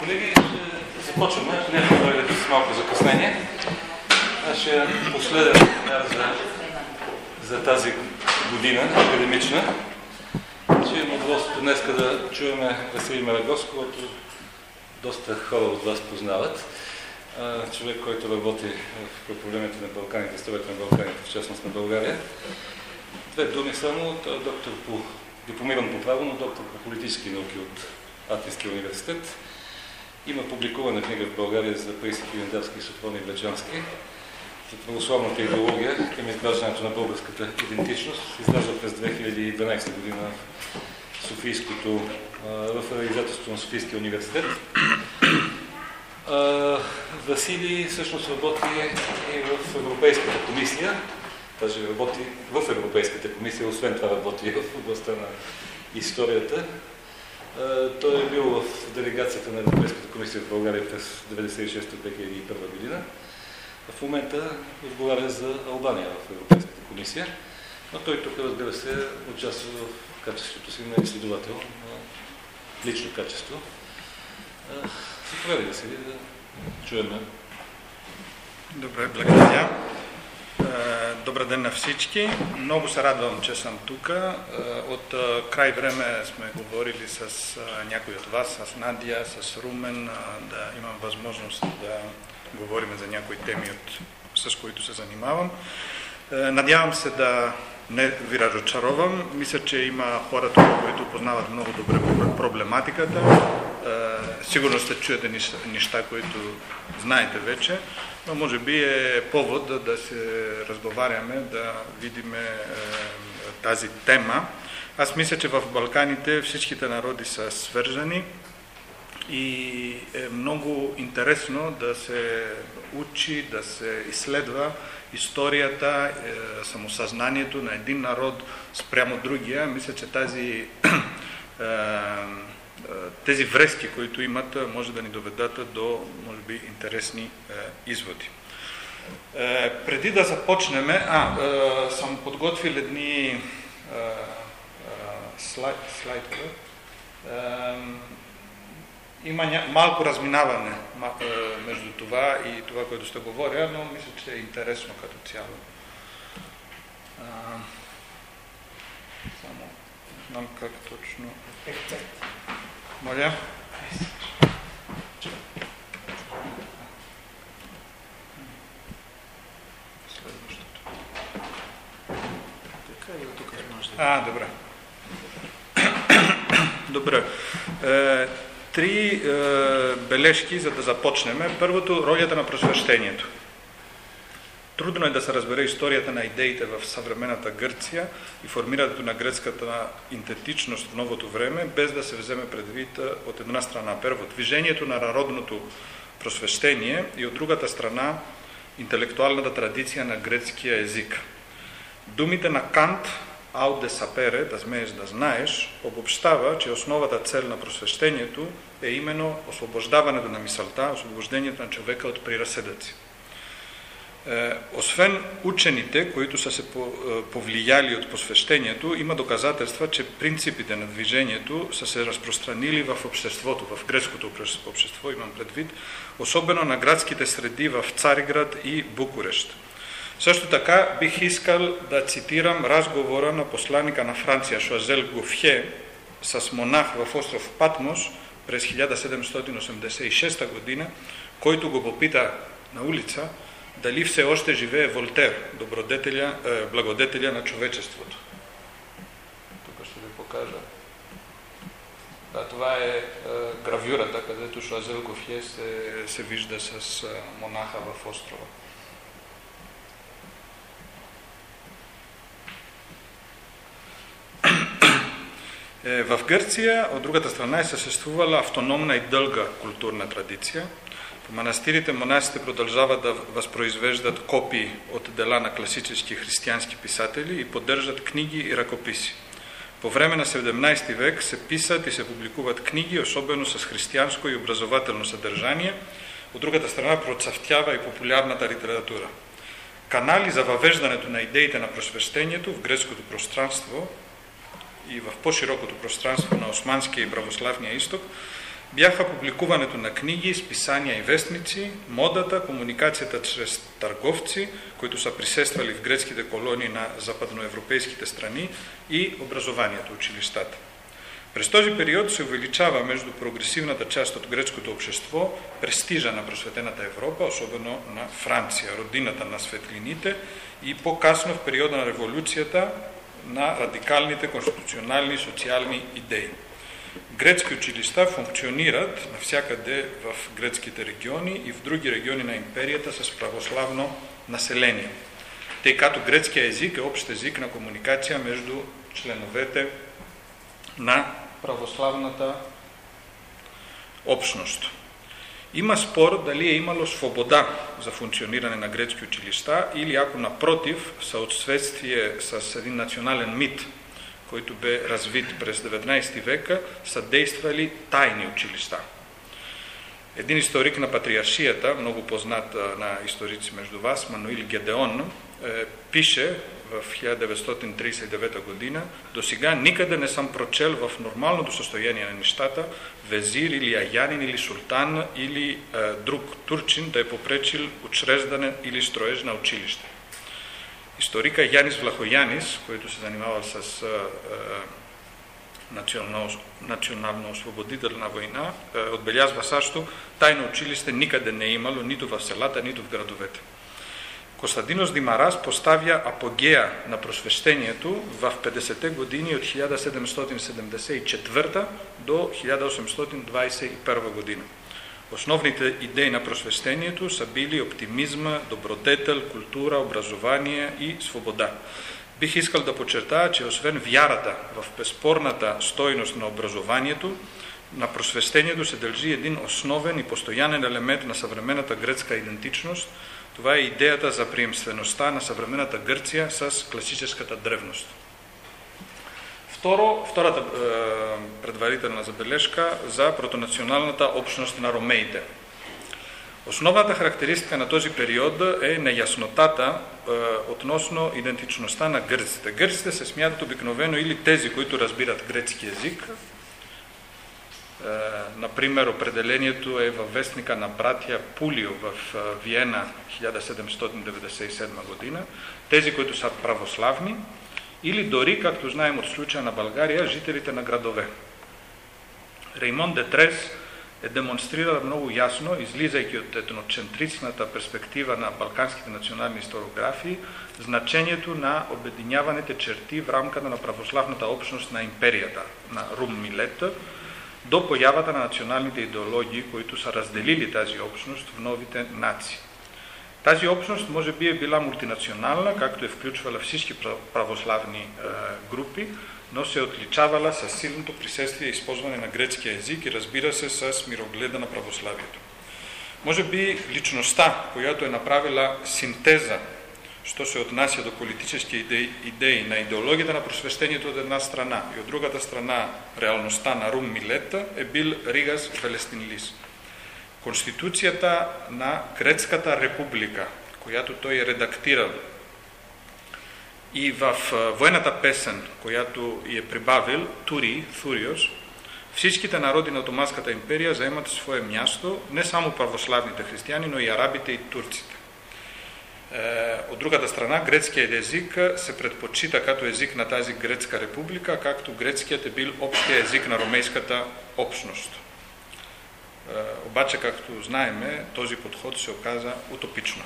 колеги, ще започваме. Някой дойде с малко закъснение. Нашия последен за, за тази година, академична. Ще имам удоволствието днес да чуваме Василий Марагос, който доста хора от вас познават. Човек, който работи в проблемите на Балканите, историята на Балканите, в частност на България. Две думи само. Той е доктор по дипломиран по право, но доктор по политически науки от Атинския университет. Има публикувана книга в България за Паиси Хивендарски и Софрони Влечански за православната идеология към изграждането на българската идентичност. Изгражда през 2012 година Софийското, в реализателството на Софийския университет. Василий всъщност работи и в Европейската комисия, даже работи в Европейската комисия, освен това работи в областта на историята. Той е бил в делегацията на Европейската комисия в България през 1996-2001 година. В момента отговаря за Албания в Европейската комисия, но той тук, разбира се, участва в качеството си на изследовател, на лично качество. Заповядай да се да чуем. Добре, благодаря. Добър ден на всички. Много се радвам, че съм тук. От край време сме говорили с някой от вас, с Надя, с Румен, да имам възможност да говорим за някои теми, с които се занимавам. Надявам се да не ви разочаровам. Мисля, че има хора които познават много добре проблематиката. Сигурно сте чуете неща, които знаете вече но може би е повод да, се разговаряме, да видим е, тази тема. Аз мисля, че в Балканите всичките народи са свържени и е много интересно да се учи, да се изследва историята, е, самосъзнанието на един народ спрямо другия. Мисля, че тази е, тези връзки, които имат, може да ни доведат до, може би, интересни е, изводи. Е, преди да започнем, а, е, съм подготвил едни е, е, слайд, слайдове. Е, има ня... малко разминаване е, между това и това, което ще говоря, но мисля, че е интересно като цяло. само знам как точно. Моля. А, добре. Добре. Е, три е, бележки, за да започнем. Първото, ролята на просвещението. Трудно е да се разбере историята на идеите в съвременната Гърция и формирането на гръцката интетичност в новото време, без да се вземе предвид от една страна първо движението на народното просвещение и от другата страна интелектуалната традиция на гръцкия език. Думите на Кант «Ауде сапере», да смееш да знаеш, обобщава, че основата цел на просвещението е именно освобождаването на мисълта, освобождението на човека от приразседъци. Е, освен учените, които са се е, повлияли от посвещението, има доказателства, че принципите на движението са се разпространили в обществото, в гръцкото общество, имам предвид, особено на градските среди в Цариград и Букурещ. Също така бих искал да цитирам разговора на посланника на Франция Шуазел Гофхе с монах в остров Патмос през 1786 година, който го попита на улица – дали все още живее Волтер, добродетеля, е, благодетеля на човечеството. Тук ще ви покажа. Да, това е, е гравюрата, където Шуазел Гофие се, се вижда с е, монаха в острова. Е, в Гърция, от другата страна, е съществувала автономна и дълга културна традиция – манастирите монасите продължават да възпроизвеждат копии от дела на класически християнски писатели и поддържат книги и ръкописи. По време на 17 век се писат и се публикуват книги, особено с християнско и образователно съдържание. От другата страна процъфтява и популярната литература. Канали за въвеждането на идеите на просвещението в гръцкото пространство и в по-широкото пространство на Османския и православния изток бяха публикуването на книги, списания и вестници, модата, комуникацията чрез търговци, които са присествали в грецките колонии на западноевропейските страни и образованието, училищата. През този период се увеличава между прогресивната част от гръцкото общество престижа на просветената Европа, особено на Франция, родината на светлините и по-късно в периода на революцията на радикалните конституционални и социални идеи. Грецки училища функционират навсякъде в грецките региони и в други региони на империята с православно население, тъй като грецкият език е общ език на комуникация между членовете на православната общност. Има спор дали е имало свобода за функциониране на грецки училища или ако напротив, в съответствие с един национален мит, който бе развит през 19 века, са действали тайни училища. Един историк на патриаршията, много познат на историци между вас, Мануил Гедеон, е, пише в 1939 година, до сега никъде не съм прочел в нормалното състояние на нещата везир или аянин или султан или е, друг турчин да е попречил учреждане или строеж на училище. Историка Янис Влахоянис, който се занимава с е, национално, национално освободителна война, е, отбелязва също, тайно училище никъде не е имало, нито в селата, нито в градовете. Костадинос Димарас поставя апогея на просвещението в 50-те години от 1774 до 1821 година. Основните идеи на просвещението са били оптимизма, добродетел, култура, образование и свобода. Бих искал да подчертая, че освен вярата в безспорната стойност на образованието, на просвещението се дължи един основен и постоянен елемент на съвременната гръцка идентичност – това е идеята за приемствеността на съвременната Гърция с класическата древност. Второ, втората е, предварителна забележка за протонационалната общност на ромеите. Основната характеристика на този период е неяснотата е, относно идентичността на гърците. Гърците се смятат обикновено или тези, които разбират грецки язик, е, например, определението е във вестника на братия Пулио в е, Виена 1797 година. Тези, които са православни, или дори, както знаем от случая на България, жителите на градове. Реймон Детрес е демонстрирал много ясно, излизайки от етноцентричната перспектива на балканските национални историографии, значението на обединяваните черти в рамката на православната общност на империята, на Рум Милета, до появата на националните идеологии, които са разделили тази общност в новите нации. Тази общност може би е била мултинационална, както е включвала всички православни е, групи, но се е отличавала с силното присъствие и използване на грецкия език и разбира се с мирогледа на православието. Може би личността, която е направила синтеза що се отнася до политически идеи, идеи на идеологията на просвещението от една страна и от другата страна реалността на Рум Милета е бил Ригас Велестинлис. Конституцията на Грецката република, която той е редактирал и в военната песен, която е прибавил, Тури, Фуриос, всичките народи на Отоманската империя заемат свое място, не само православните християни, но и арабите и турците. Е, от другата страна, грецкият език се предпочита като език на тази грецка република, както грецкият е бил общия език на ромейската общност. Обаче, както знаеме, този подход се оказа утопично.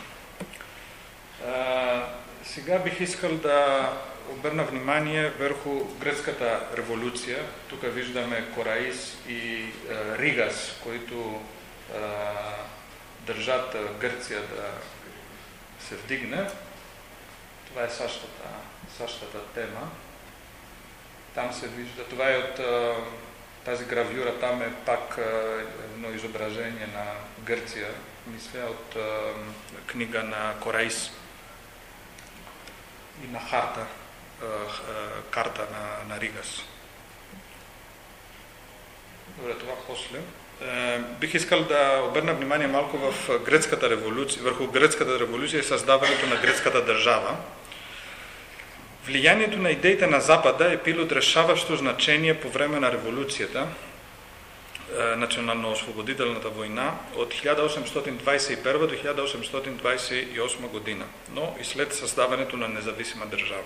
Сега бих искал да обърна внимание върху гръцката революция. Тук виждаме Кораис и Ригас, които държат Гърция да се вдигне. Това е същата, същата тема. Там се вижда, това е от тази гравюра, там е пак едно изображение на Гърция, мисля, от книга на Корейс и на харта, карта на, на Ригас. Добре, това после. Е, бих искал да обърна внимание малко в гръцката революция, върху гръцката революция и създаването на гръцката държава. Влиянието на идеите на Запада е било решаващо значение по време на революцията. национално-освободителната война от 1821 до 1828 година, но и след създаването на независима държава.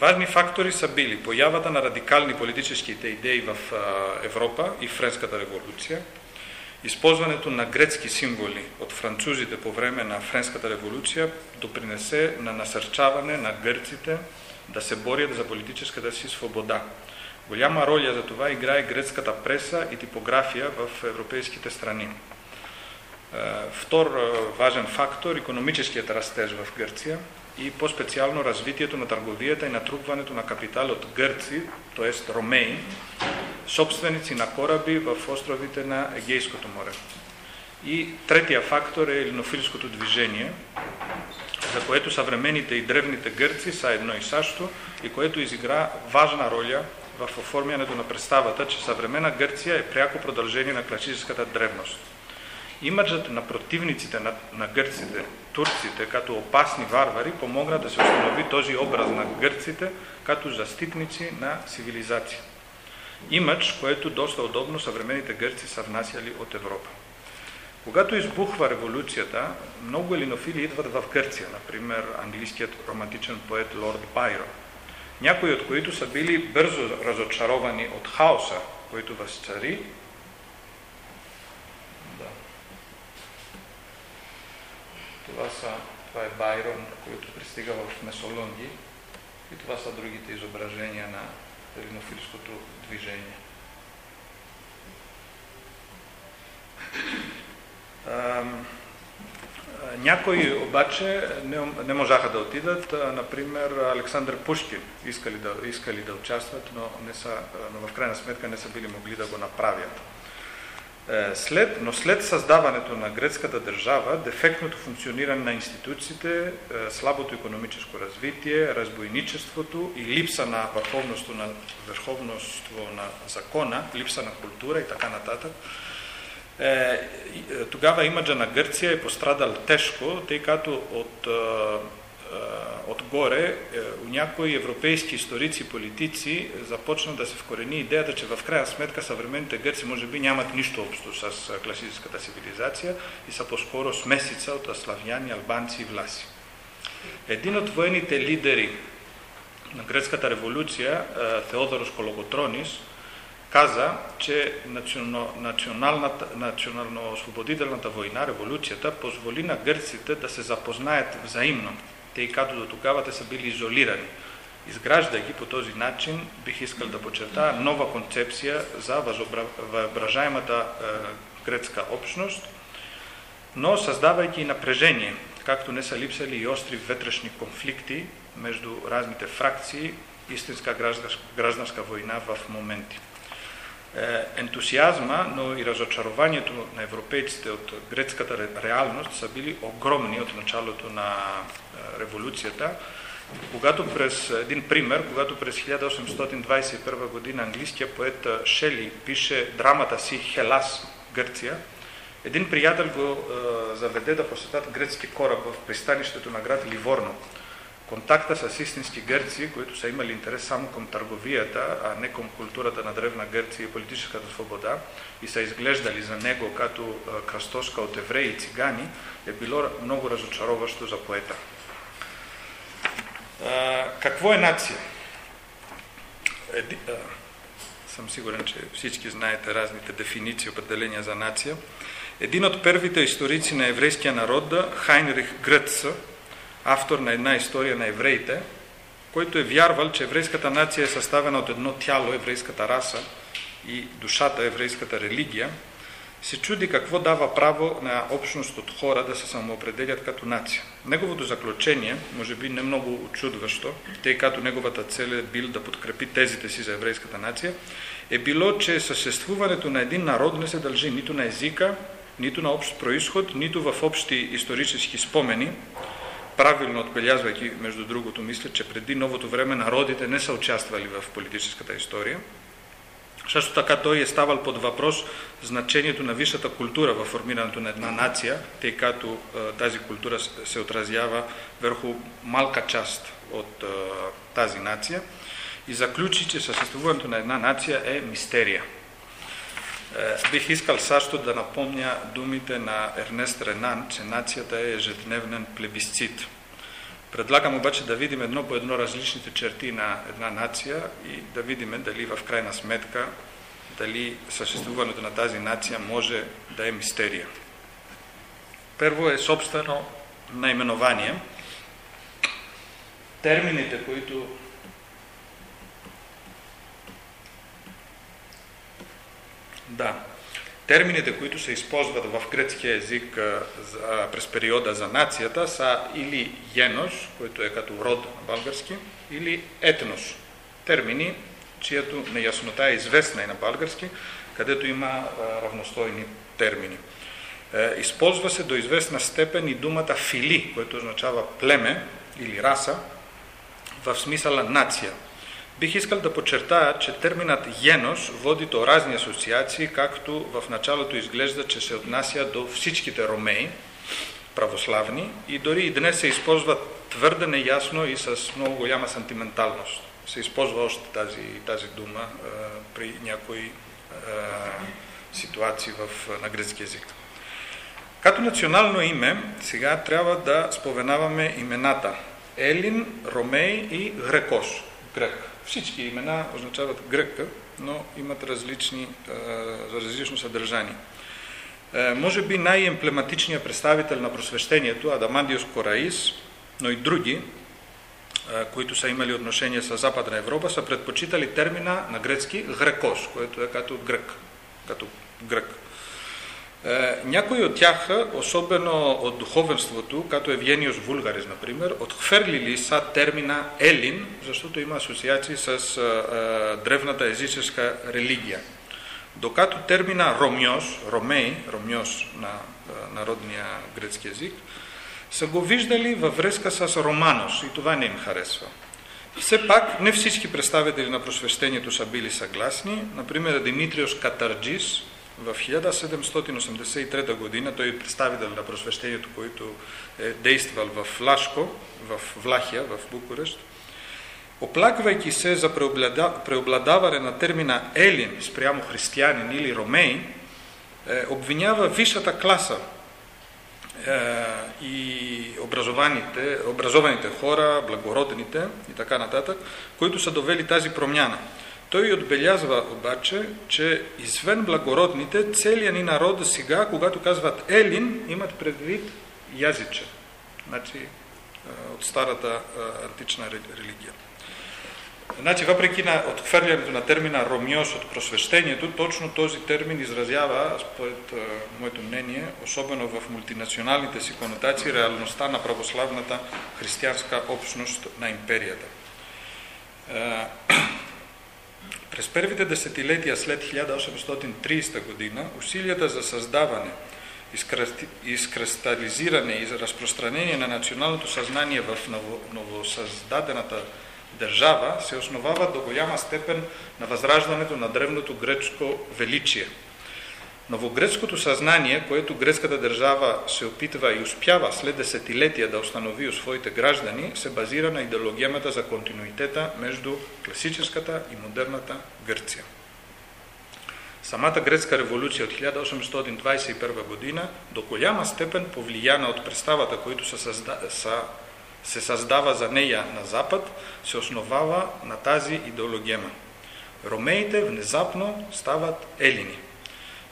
Важни фактори са били появата на радикални политическите идеи в Европа и Френската революция, използването на грецки символи от французите по време на Френската революция допринесе на насърчаване на гърците да се борят за политическата си свобода. Голяма роля за това играе гръцката преса и типография в европейските страни. Втор важен фактор – економическият растеж в Гърция и по-специално развитието на търговията и натрупването на капитал от гърци, т.е. ромеи, собственици на кораби в островите на Егейското море. И третия фактор е елинофилското движение, за което съвременните и древните гърци са едно и също и което изигра важна роля в оформянето на представата, че съвременна Гърция е пряко продължение на класическата древност. Имаджът на противниците на, на гърците, турците, като опасни варвари, помогна да се установи този образ на гърците като заститници на цивилизация. Имадж, което доста удобно съвременните гърци са внасяли от Европа. Когато избухва революцията, много елинофили идват в Гърция, например английският романтичен поет Лорд Байрон, някои от които са били бързо разочаровани от хаоса, който възцари. Това, са, това е Байрон, който пристига в Месолунги и това са другите изображения на ринофилското движение. Някои обаче не, не можаха да отидат. Например, Александър Пушкин искали да, искали да участват, но, не са, но в крайна сметка не са били могли да го направят. Е, след, но след създаването на гръцката държава, дефектното функциониране на институциите, е, слабото економическо развитие, разбойничеството и липса на върховност на, върховноство на закона, липса на култура и така нататък, е, тогава имаджа на Гърция е пострадал тежко, тъй като от отгоре у някои европейски историци политици започна да се вкорени идеята, че в крайна сметка съвременните гърци може би нямат нищо общо с класическата цивилизация и са по-скоро смесица от славяни, албанци и власи. Един от военните лидери на гръцката революция, Теодорос Кологотронис, каза, че национално-освободителната война, революцията, позволи на гърците да се запознаят взаимно тъй като до тогава те са били изолирани. Изграждайки по този начин, бих искал да подчертая нова концепция за въображаемата е, гръцка общност, но създавайки напрежение, както не са липсали и остри вътрешни конфликти между разните фракции, истинска гражданска война в моменти. Е, ентусиазма, но и разочарованието на европейците от грецката реалност са били огромни от началото на революцията. Когато през, един пример, когато през 1821 година английския поет е, Шели пише драмата си Хелас, Гърция, един приятел го заведе да посетат гръцки кораб в пристанището на град Ливорно контакта с истински гърци, които са имали интерес само към търговията, а не към културата на древна Гърция и политическата свобода и са изглеждали за него като кръстоска от евреи и цигани, е било много разочароващо за поета. Какво е нация? Еди, а, съм сигурен, че всички знаете разните дефиниции определения за нация. Един от първите историци на еврейския народ, Хайнрих Гръц, автор на една история на евреите, който е вярвал, че еврейската нация е съставена от едно тяло, еврейската раса и душата, еврейската религия, се чуди какво дава право на общност от хора да се самоопределят като нация. Неговото заключение, може би не много очудващо, тъй като неговата цел е бил да подкрепи тезите си за еврейската нация, е било, че съществуването на един народ не се дължи нито на езика, нито на общ происход, нито в общи исторически спомени, правилно отбелязвайки, между другото, мисля, че преди новото време народите не са участвали в политическата история. Също така той е ставал под въпрос значението на висшата култура в формирането на една нация, тъй като е, тази култура се отразява върху малка част от е, тази нация и заключи, че съществуването на една нация е мистерия. Бих искал също да напомня думите на Ернест Ренан, че нацията е ежедневен плебисцит. Предлагам обаче да видим едно по едно различните черти на една нация и да видим дали в крайна сметка дали съществуването на тази нация може да е мистерия. Първо е собствено наименование. Термините, които Да. Термините, които се използват в гръцкия език през периода за нацията, са или енос, който е като род на български, или етнос. Термини, чиято неяснота е известна и на български, където има равностойни термини. Е, използва се до известна степен и думата фили, което означава племе или раса, в смисъла нация. Бих искал да подчертая, че терминът енос води до разни асоциации, както в началото изглежда, че се отнася до всичките ромеи, православни, и дори и днес се използва твърде неясно и с много голяма сантименталност. Се използва още тази, тази дума а, при някои а, ситуации в, на гръцки язик. Като национално име, сега трябва да споменаваме имената Елин, Ромей и Грекос, грек. Всички имена означават гръка, но имат различни, различно съдържание. Може би най-емблематичният представител на просвещението, Адамандиус Кораис, но и други, които са имали отношение с Западна Европа, са предпочитали термина на грецки грекос, което е като грък, като грък. Е, някои от тях, особено от духовенството, като Евгениус Вулгарис, например, отхвърлили са термина Елин, защото има асоциации с а, а, древната езическа религия. Докато термина Ромиос, Ромей, Ромиос на а, народния грецки език, са го виждали във връзка с Романос и това не им харесва. Все пак, не всички представители на просвещението са били съгласни. Например, Димитриос Катарджис, в 1783 година той е представител на просвещението, който е действал в Лашко, в Влахия, в Букурещ, оплаквайки се за преобладаване на термина елин спрямо християнин или ромей, е, обвинява висшата класа е, и образованите, образованите хора, благородните и така нататък, които са довели тази промяна. Той отбелязва обаче, че извън благородните, целият ни народ сега, когато казват Елин, имат предвид язиче. Значи, от старата антична религия. Значи, въпреки на отхвърлянето на термина ромиос от просвещението, точно този термин изразява, според моето мнение, особено в мултинационалните си конотации, реалността на православната християнска общност на империята. През първите десетилетия след 1830 година усилията за създаване, изкристализиране и разпространение на националното съзнание в новосъздадената държава се основават до голяма степен на възраждането на древното гречко величие – Новогръцкото съзнание, което гръцката държава се опитва и успява след десетилетия да установи у своите граждани, се базира на идеологемата за континуитета между класическата и модерната Гърция. Самата гръцка революция от 1821 година до голяма степен повлияна от представата, които се, създа, са, се създава за нея на Запад, се основава на тази идеологема. Ромеите внезапно стават елини –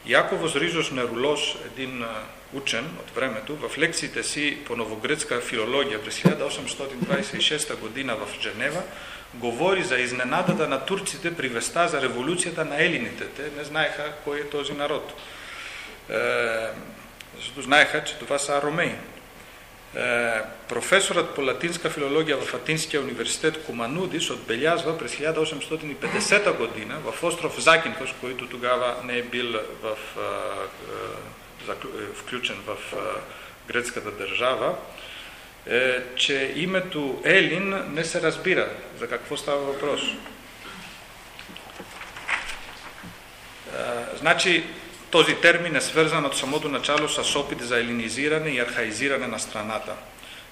Яковос Ризос Нерулос, един учен от времето, в лекциите си по новогръцка филология през 1826 година в Женева, говори за изненадата на турците при веста за революцията на елините. Те не знаеха кой е този народ. Е, знаеха, че това са ромеи. Е, професорът по латинска филология в Атинския университет Команудис отбелязва през 1850 година в остров Закинхос, който тогава не е бил в, е, включен в гръцката държава, е, че името Елин не се разбира за какво става въпрос. Значи, този термин е свързан от самото начало с опит за елинизиране и архаизиране на страната.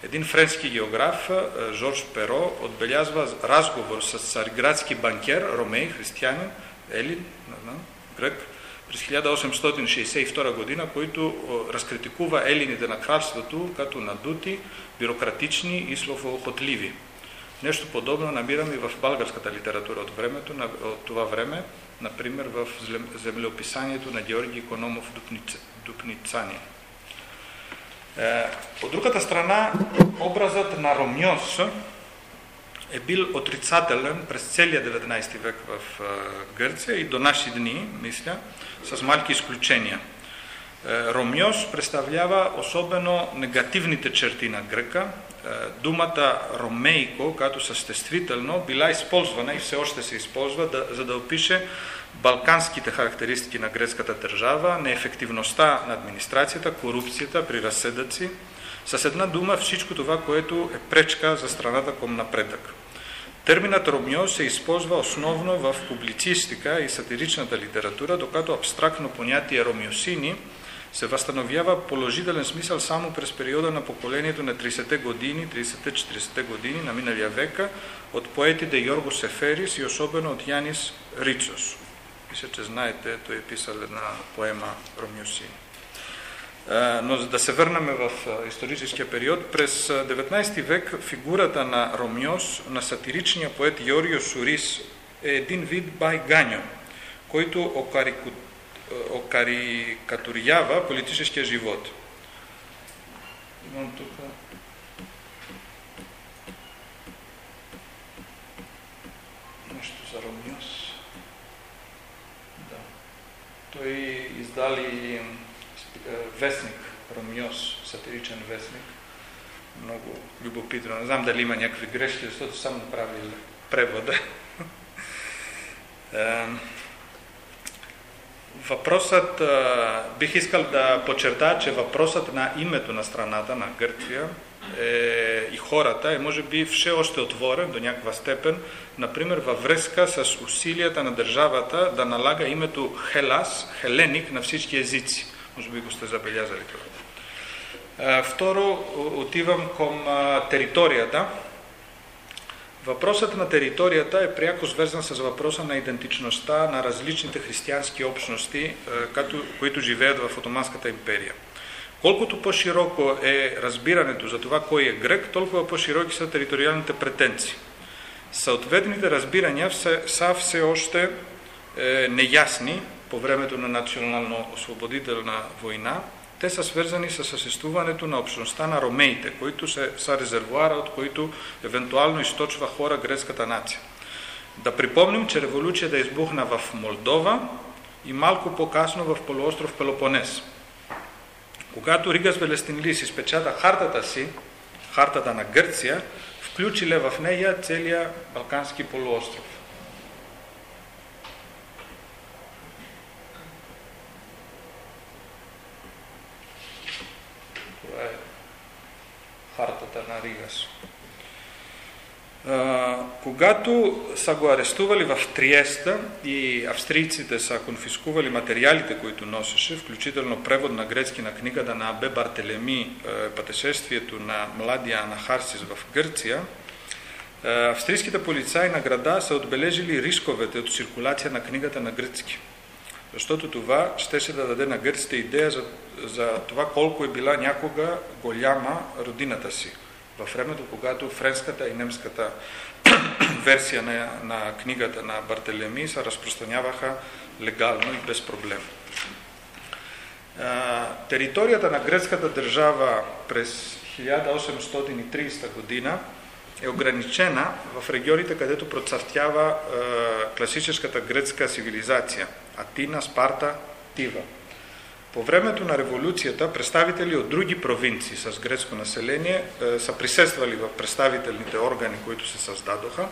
Един френски географ, е, Жорж Перо, отбелязва разговор с царградски банкер, ромей, християнин, Елин, грък, през 1862 година, който разкритикува елините на кралството като надути, бюрократични и словоохотливи. Нещо подобно намираме и в българската литература от, времето, от това време, например в землеописанието на Георги Икономов Дупницани. Е, от другата страна, образът на Ромьос е бил отрицателен през целия 19 век в Гърция и до наши дни, мисля, с малки изключения. Е, Ромьос представлява особено негативните черти на гръка. Е, думата ромейко, като съществително, била използвана и все още се използва, да, за да опише балканските характеристики на гръцката държава, неефективността на администрацията, корупцията при разсъдъци, с една дума всичко това, което е пречка за страната към напредък. Терминът ромьо се използва основно в публицистика и сатиричната литература, докато абстрактно понятие ромиосини се възстановява положителен смисъл само през периода на поколението на 30-те години, 30-40-те години на миналия века от поетите Йорго Сеферис и особено от Янис Рицос. Мисля, че знаете, той е писал една поема Ромиосини. Но за да се върнем в историческия период, през 19 век фигурата на Ромиос, на сатиричния поет Йорио Сурис, е един вид байганьо, който окарикатурява политическия живот. Имам тук нещо за Ромиос. Да. Той издали е, вестник, Ромиос, сатиричен вестник. Много любопитно. Не знам дали има някакви грешки, защото съм направил превода. Въпросът, бих искал да подчертая, че въпросът на името на страната, на Гърция е, и хората е може би все още отворен до някаква степен, например във връзка с усилията на държавата да налага името Хелас, Хеленик на всички езици. Може би го сте забелязали това. Второ, отивам към територията. Въпросът на територията е пряко свързан с въпроса на идентичността на различните християнски общности, които живеят в Отоманската империя. Колкото по-широко е разбирането за това кой е грък, толкова по-широки са териториалните претенции. Съответните разбирания са все още е, неясни по времето на национално-освободителна война, те са свързани с съществуването на общността на ромеите, които са, резервуара, от които евентуално източва хора грецката нация. Да припомним, че революцията избухна в Молдова и малко по-късно в полуостров Пелопонес. Когато Ригас Велестинлис изпечата хартата си, хартата на Гърция, включиле в нея целия Балкански полуостров. Хартата на Ригас. А, когато са го арестували в Триеста и австрийците са конфискували материалите, които носеше, включително превод на грецки на книгата на Абе Бартелеми «Пътешествието на младия Анахарсис в Гърция», австрийските полицаи на града са отбележили рисковете от циркулация на книгата на гръцки. Защото това щеше да даде на гърците идея за, за това колко е била някога голяма родината си. Във времето, когато френската и немската версия на, на книгата на Бартелеми се разпространяваха легално и без проблем. Територията на гръцката държава през 1830 година е ограничена в регионите, където процъфтява е, класическата гръцка цивилизация – Атина, Спарта, Тива. По времето на революцията представители от други провинции с гръцко население е, са присъствали в представителните органи, които се създадоха,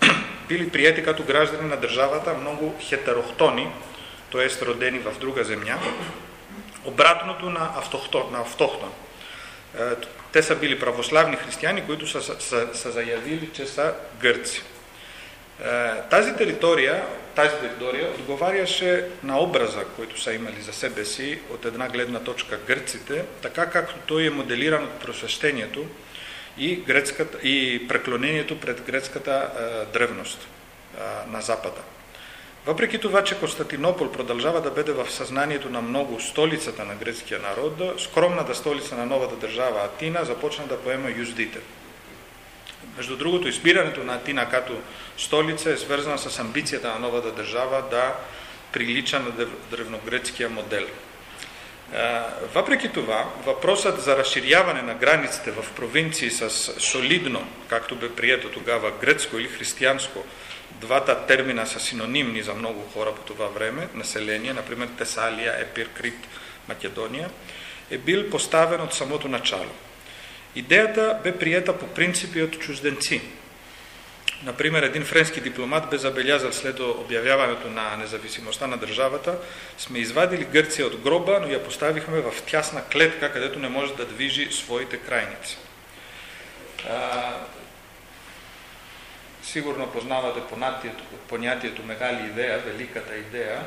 били прияти като граждани на държавата много хетерохтони, т.е. родени в друга земя, обратното на автохтон. На автохтон. Е, те са били православни християни, които са, са, са заявили, че са гърци. Е, тази територия, тази територия отговаряше на образа, който са имали за себе си от една гледна точка гърците, така както той е моделиран от просвещението и, и преклонението пред грецката е, древност е, на Запада. Въпреки това, че Константинопол продължава да бъде в съзнанието на много столицата на гръцкия народ, скромната столица на новата държава Атина започна да поема юздите. Между другото, избирането на Атина като столица е свързана с амбицията на новата държава да прилича на древногръцкия модел. Въпреки това, въпросът за разширяване на границите в провинции с солидно, както бе прието тогава, гръцко или християнско, двата термина са синонимни за много хора по това време, население, например Тесалия, Епир, Крит, Македония, е бил поставен от самото начало. Идеята бе приета по принципи от чужденци, Например, един френски дипломат бе забелязал след обявяването на независимостта на държавата, сме извадили Гърция от гроба, но я поставихме в тясна клетка, където не може да движи своите крайници. Сигурно познавате понятието, понятието мегали идея, великата идея,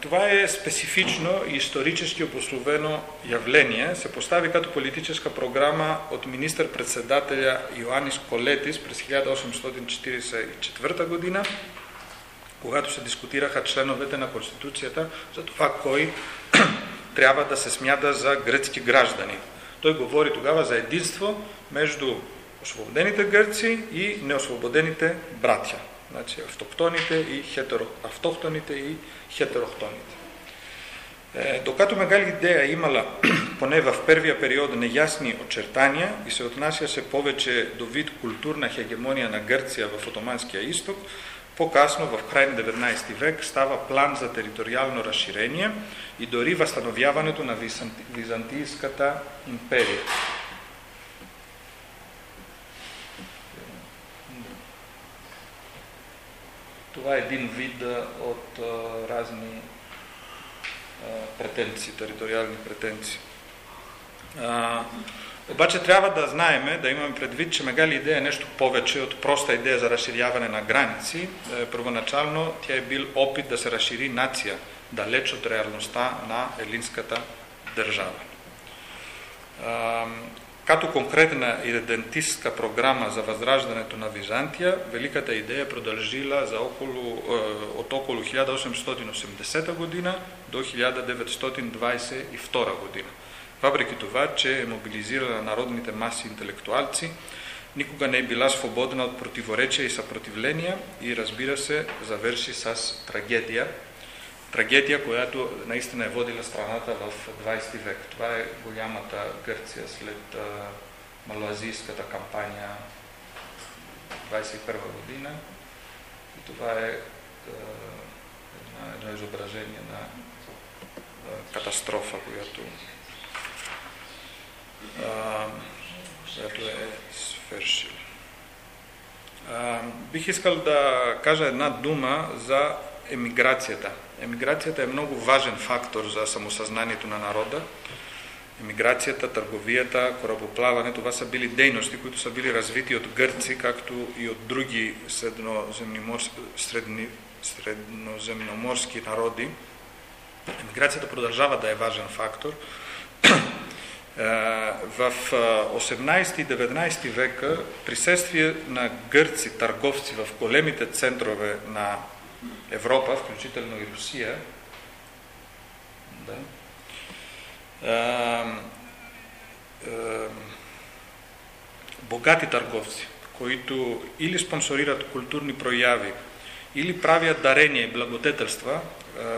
Това е специфично и исторически обословено явление. Се постави като политическа програма от министър-председателя Йоаннис Колетис през 1844 година, когато се дискутираха членовете на Конституцията за това кой трябва да се смята за гръцки граждани. Той говори тогава за единство между освободените гърци и неосвободените братя. Значи автохтоните и, хетеро, автохтоните и хетерохтоните. Е, докато Мегали идея имала поне в първия период неясни очертания и се отнася се повече до вид културна хегемония на Гърция в Отоманския изток, по-късно, в край на 19 век, става план за териториално разширение и дори възстановяването на Византийската империя. Това е един вид от разни претенции, териториални претенции. Обаче трябва да знаеме, да имаме предвид, че Мегали идея е нещо повече от проста идея за разширяване на граници. Е, първоначално тя е бил опит да се разшири нация, далеч от реалността на елинската държава. Като конкретна идентистка програма за възраждането на Византия, великата идея продължила за около, е, от около 1880 година до 1922 година. Въпреки това, че е мобилизирана народните маси интелектуалци, никога не е била свободна от противоречия и съпротивления и разбира се, завърши с трагедия, трагедия, която наистина е водила страната в 20 век. Това е голямата Гърция след малазийската кампания 21 година. И това е едно изображение на катастрофа, която, която е свършила. Бих искал да кажа една дума за емиграцията. Емиграцията е много важен фактор за самосъзнанието на народа. Емиграцията, търговията, корабоплаване, това са били дейности, които са били развити от гърци, както и от други средноземноморски народи. Емиграцията продължава да е важен фактор. Е, в 18 и 19 века присъствие на гърци, търговци в големите центрове на Европа, включително и Русия, да, а, богати търговци, които или спонсорират културни прояви, или правят дарения и благодетелства,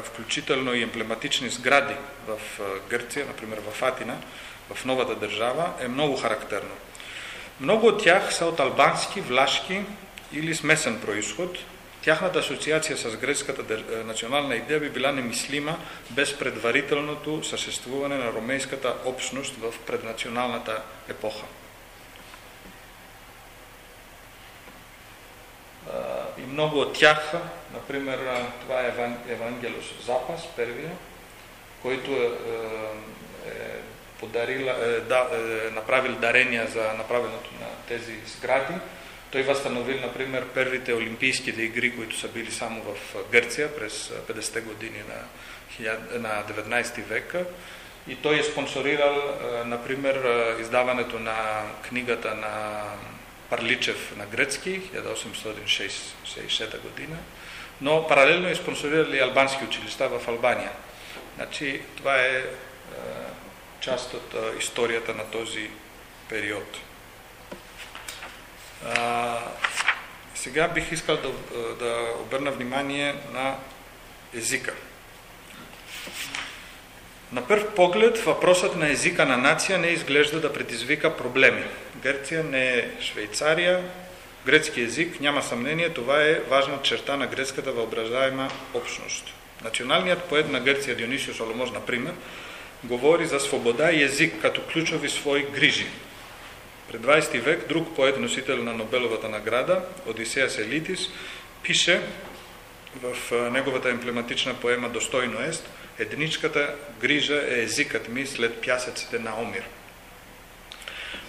включително и емблематични сгради в Гърция, например в Атина, в новата държава, е много характерно. Много от тях са от албански, влашки или смесен происход, Тяхната асоциация с гръцката е, национална идея би била немислима без предварителното съществуване на ромейската общност в преднационалната епоха. И много от тях, например, това е Евангелос Запас, първия, който е, е, подарил, е, да, е направил дарения за направеното на тези сгради, той възстановил, например, първите олимпийските игри, които са били само в Гърция през 50-те години на, на 19 века. И той е спонсорирал, например, издаването на книгата на Парличев на гръцки, 1866 година, но паралелно е спонсорирали албански училища в Албания. Значи, това е, е част от е, историята на този период. А, сега бих искал да, да обърна внимание на езика. На първ поглед въпросът на езика на нация не изглежда да предизвика проблеми. Гърция не е Швейцария, гръцки език, няма съмнение, това е важна черта на гръцката въображаема общност. Националният поет на Гърция Дионисио Соломоз, например, говори за свобода и език като ключови свои грижи. Пред 20 век друг поет, носител на Нобеловата награда, Одисея Селитис, пише в неговата емблематична поема Достойно ест, единичката грижа е езикът ми след пясъците на Омир.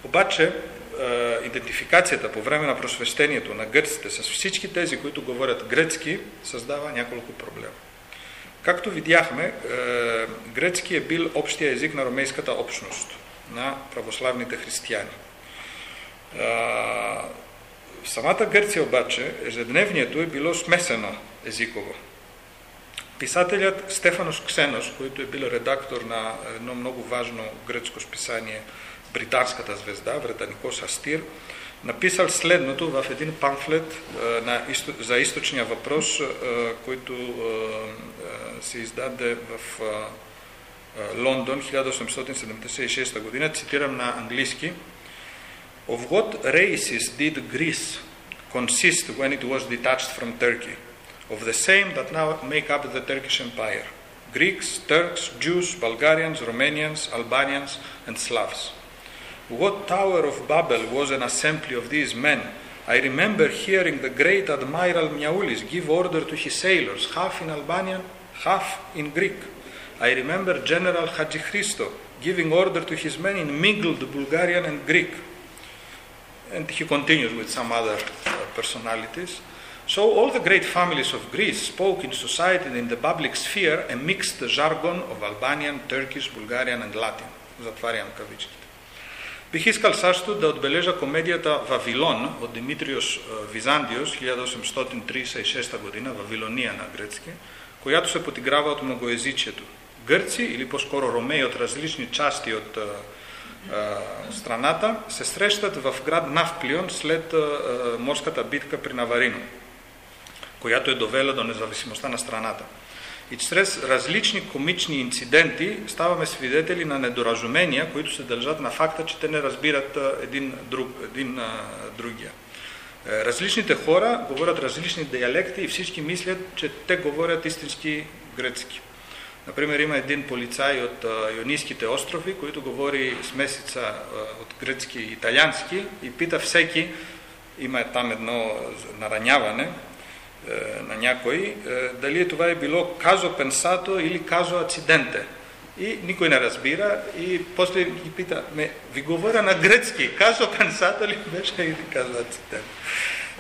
Обаче, идентификацията по време на просвещението на гърците с всички тези, които говорят гръцки, създава няколко проблема. Както видяхме, гръцки е бил общия език на ромейската общност, на православните християни. В самата Гърция обаче ежедневието е било смесено езиково. Писателят Стефанос Ксенос, който е бил редактор на едно много важно гръцко списание Британската звезда, Вретаникос Астир, написал следното в един памфлет за източния въпрос, който се издаде в Лондон 1876 година, цитирам на английски. Of what races did Greece consist when it was detached from Turkey? Of the same that now make up the Turkish Empire. Greeks, Turks, Jews, Bulgarians, Romanians, Albanians, and Slavs. What Tower of Babel was an assembly of these men? I remember hearing the great Admiral Miaulis give order to his sailors, half in Albanian, half in Greek. I remember General Hadjichristo giving order to his men in mingled Bulgarian and Greek. And he continues with some other uh, personalities. So all the great families of Greece spoke in society and in the public sphere a mixed jargon of Albanian, Turkish, Bulgarian, and Latin. Zatvaryan Kavichki. Бих искал също да отбележа комедията Вавилон от Димитриос Визандиос 1836 година, Вавилония на гръцки, която се подиграва от многоязичието. Гърци или по-скоро ромеи от различни части от страната се срещат в град Навплион след морската битка при Наварино, която е довела до независимостта на страната. И чрез различни комични инциденти ставаме свидетели на недоразумения, които се дължат на факта, че те не разбират един, друг, един другия. Е, различните хора говорят различни диалекти и всички мислят, че те говорят истински гръцки. Например, има един полицай от Йонийските острови, който говори смесица от гръцки и италиански и пита всеки, има там едно нараняване на някой, е, дали това е било казо пенсато или казо ациденте. И никой не разбира и после ги пита, ме, ви говоря на гръцки, казо пенсато ли беше или казо ациденте.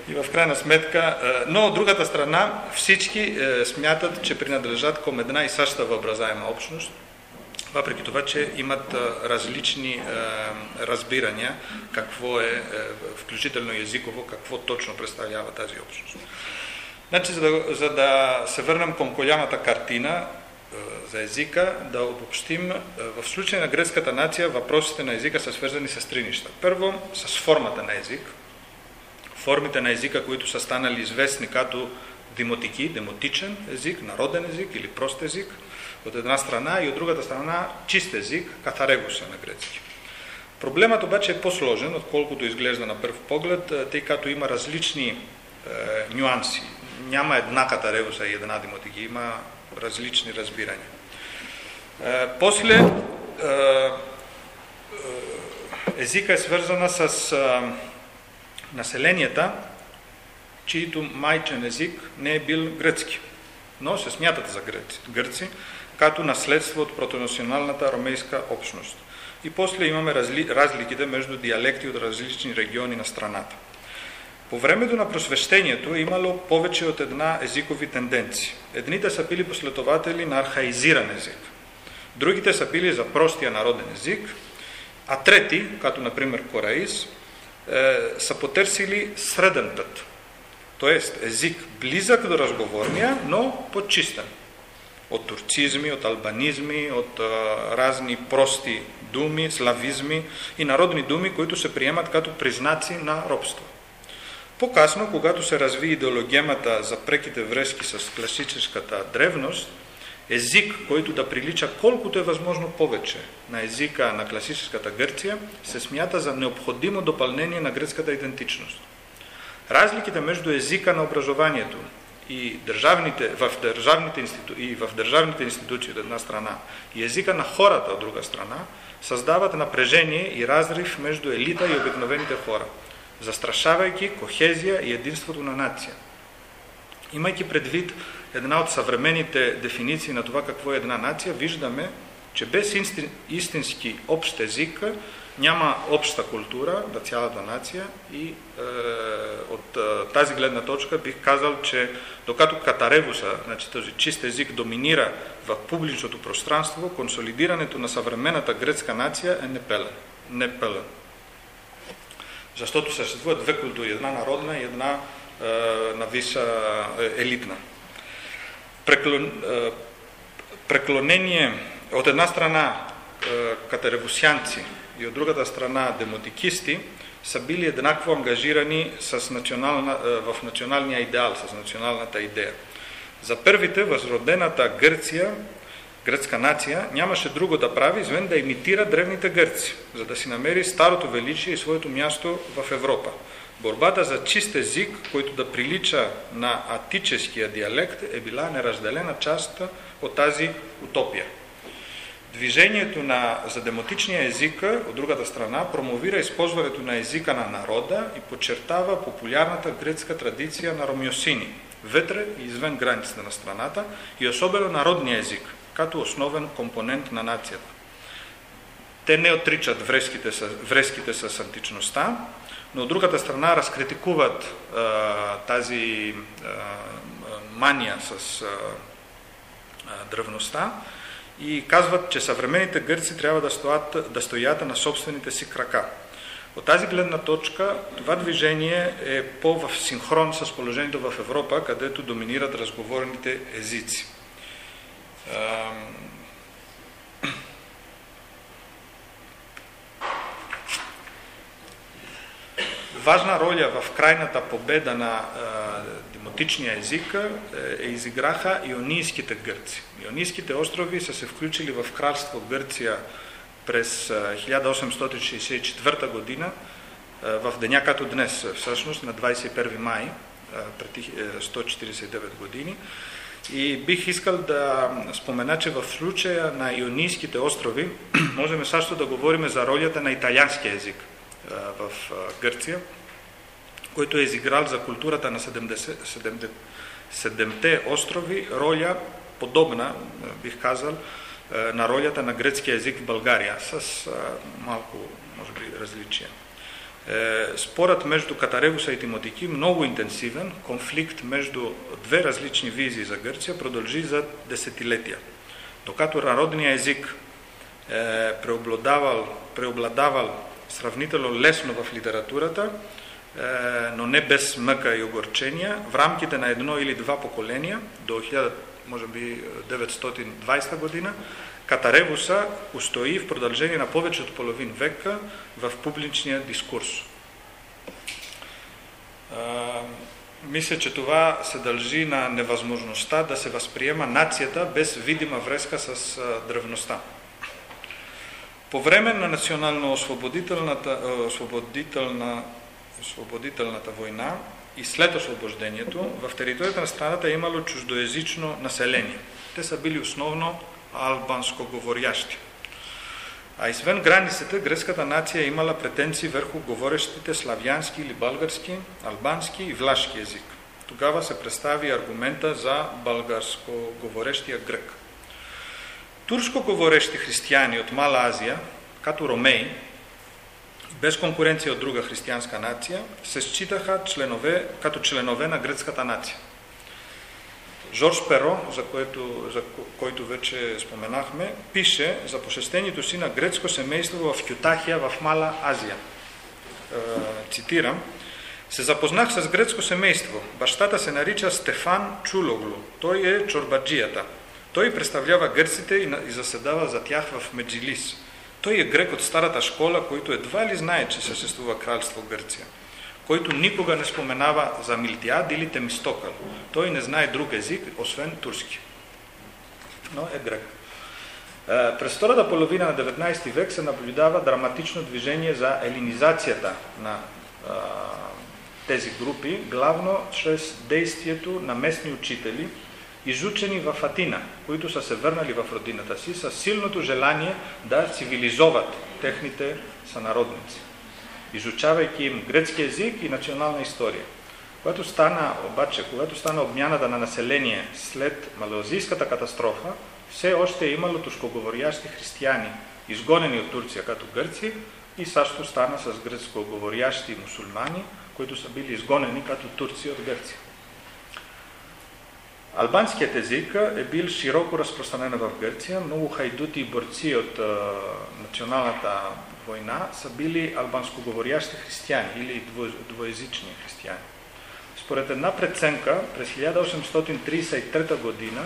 И в крайна сметка, но от другата страна всички смятат, че принадлежат към една и съща въобразаема общност, въпреки това, че имат различни разбирания какво е, включително езиково, какво точно представлява тази общност. Значи, за да, за да се върнем към голямата картина за езика, да обобщим, в случай на гръцката нация въпросите на езика са свързани с три неща. Първо, с формата на език, формите на езика, които са станали известни като демотики, демотичен език, народен език или прост език, от една страна и от другата страна чист език, катарегуса на грецки. Проблемът обаче е по-сложен, отколкото изглежда на първ поглед, тъй като има различни е, нюанси. Няма една катарегуса и една демотики, има различни разбирания. Е, после е, е, езика е свързана с е, населенията, чието майчен език не е бил гръцки, но се смятат за гърци, като наследство от протонационалната ромейска общност. И после имаме разли, разликите между диалекти от различни региони на страната. По времето на просвещението е имало повече от една езикови тенденции. Едните са били последователи на архаизиран език. Другите са били за простия народен език, а трети, като например Кораис, е, са потърсили среден път. Тоест език близък до разговорния, но почистен. От турцизми, от албанизми, от а, разни прости думи, славизми и народни думи, които се приемат като признаци на робство. По-късно, когато се разви идеологемата за преките връзки с класическата древност, език, който да прилича колкото е възможно повече на езика на класическата Гърция, се смята за необходимо допълнение на гръцката идентичност. Разликите между езика на образованието и държавните, в, държавните институ... и в държавните институции от една страна и езика на хората от друга страна създават напрежение и разрив между елита и обикновените хора, застрашавайки кохезия и единството на нация. Имайки предвид една от съвременните дефиниции на това какво е една нация, виждаме, че без истински общ език няма обща култура на цялата нация и е, от е, тази гледна точка бих казал, че докато катаревуса, значи този чист език, доминира в публичното пространство, консолидирането на съвременната гръцка нация е непелен. непелен. Защото съществуват две култури, една народна и една е, нависа е, елитна. Преклон, е, преклонение от една страна е, катаревусянци и от другата страна демотикисти са били еднакво ангажирани с национална, е, в националния идеал, с националната идея. За първите възродената Гърция, гръцка нация, нямаше друго да прави, извън да имитира древните гърци, за да си намери старото величие и своето място в Европа. Борбата за чист език, който да прилича на атическия диалект, е била неразделена част от тази утопия. Движението на, за демотичния език, от другата страна, промовира използването на езика на народа и подчертава популярната гръцка традиция на ромиосини, вътре и извън границите на страната и особено народния език, като основен компонент на нацията. Те не отричат врезките с, врезките с античността, но от другата страна разкритикуват а, тази а, мания с а, древността и казват, че съвременните гърци трябва да стоят, да стоят на собствените си крака. От тази гледна точка това движение е по-в синхрон с положението в Европа, където доминират разговорните езици. Важна роля в крайната победа на демотичния език е, изиграха ионийските гърци. Ионийските острови са се включили в кралство Гърция през 1864 година, в деня като днес, всъщност на 21 май, преди 149 години. И бих искал да спомена, че в случая на Ионийските острови можем също да говорим за ролята на италианския език в Гърция, който е изиграл за културата на 7-те острови роля подобна, бих казал, на ролята на гръцкия език в България, с малко, може би, различия. Е, спорът между Катаревуса и Тимотики, много интенсивен, конфликт между две различни визии за Гърция, продължи за десетилетия. Докато народният език е преобладавал, преобладавал сравнително лесно в литературата, е, но не без мъка и огорчения, в рамките на едно или два поколения, до 1000, може би 920 година, Катаревуса устои в продължение на повече от половин века в публичния дискурс. Мисля, че това се дължи на невъзможността да се възприема нацията без видима връзка с древността. По време на национално-освободителната освободителна, освободителната война и след освобождението, в територията на страната е имало чуждоязично население. Те са били основно албанско говорящи. А извън границите, гръцката нация е имала претенции върху говорещите славянски или български, албански и влашки език. Тогава се представи аргумента за българско говорещия грък. Турско говорещи християни от Мала Азия, като ромеи, без конкуренция от друга християнска нация, се считаха членове, като членове на гръцката нация. Жорж Перо, за, което, за който вече споменахме, пише за посещението си на гръцко семейство в Кютахия в Мала Азия. Е, цитирам, се запознах с грецко семейство. Бащата се нарича Стефан Чулоглу. Той е чорбаджията. Той представлява гърците и заседава за тях в Меджилис. Той е грек от старата школа, който едва ли знае, че съществува кралство Гърция. Който никога не споменава за Милтиад или Темистокъл. Той не знае друг език, освен турски. Но е грек. Е, през втората половина на 19 век се наблюдава драматично движение за елинизацията на тези групи, главно чрез действието на местни учители, изучени в Атина, които са се върнали в родината си с силното желание да цивилизоват техните сънародници, изучавайки им гръцки език и национална история. Когато стана, обаче, когато стана обмяната на население след малоазийската катастрофа, все още е имало турскоговорящи християни, изгонени от Турция като гърци, и също стана с гръцкоговорящи мусулмани, които са били изгонени като турци от Гърция. Албанският език е бил широко разпространен в Гърция. Много хайдути и борци от националната война са били албанско-говорящи християни или двоязични християни. Според една преценка, през 1833 година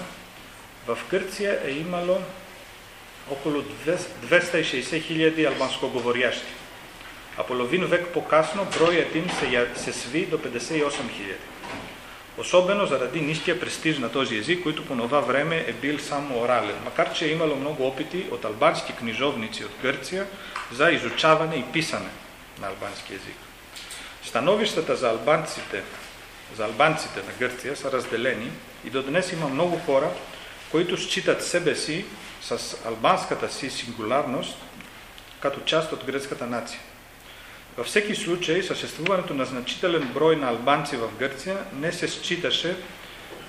в Гърция е имало около 260 хиляди албанско-говорящи а половин век по-късно броят им се, се сви до 58 хиляди. Особено заради ниския престиж на този език, който по това време е бил само орален, макар че е имало много опити от албански книжовници от Гърция за изучаване и писане на албански език. Становищата за албанците, за албанците на Гърция са разделени и до днес има много хора, които считат себе си с албанската си сингуларност като част от гръцката нация. Във всеки случай, съществуването на значителен брой на албанци в Гърция не се считаше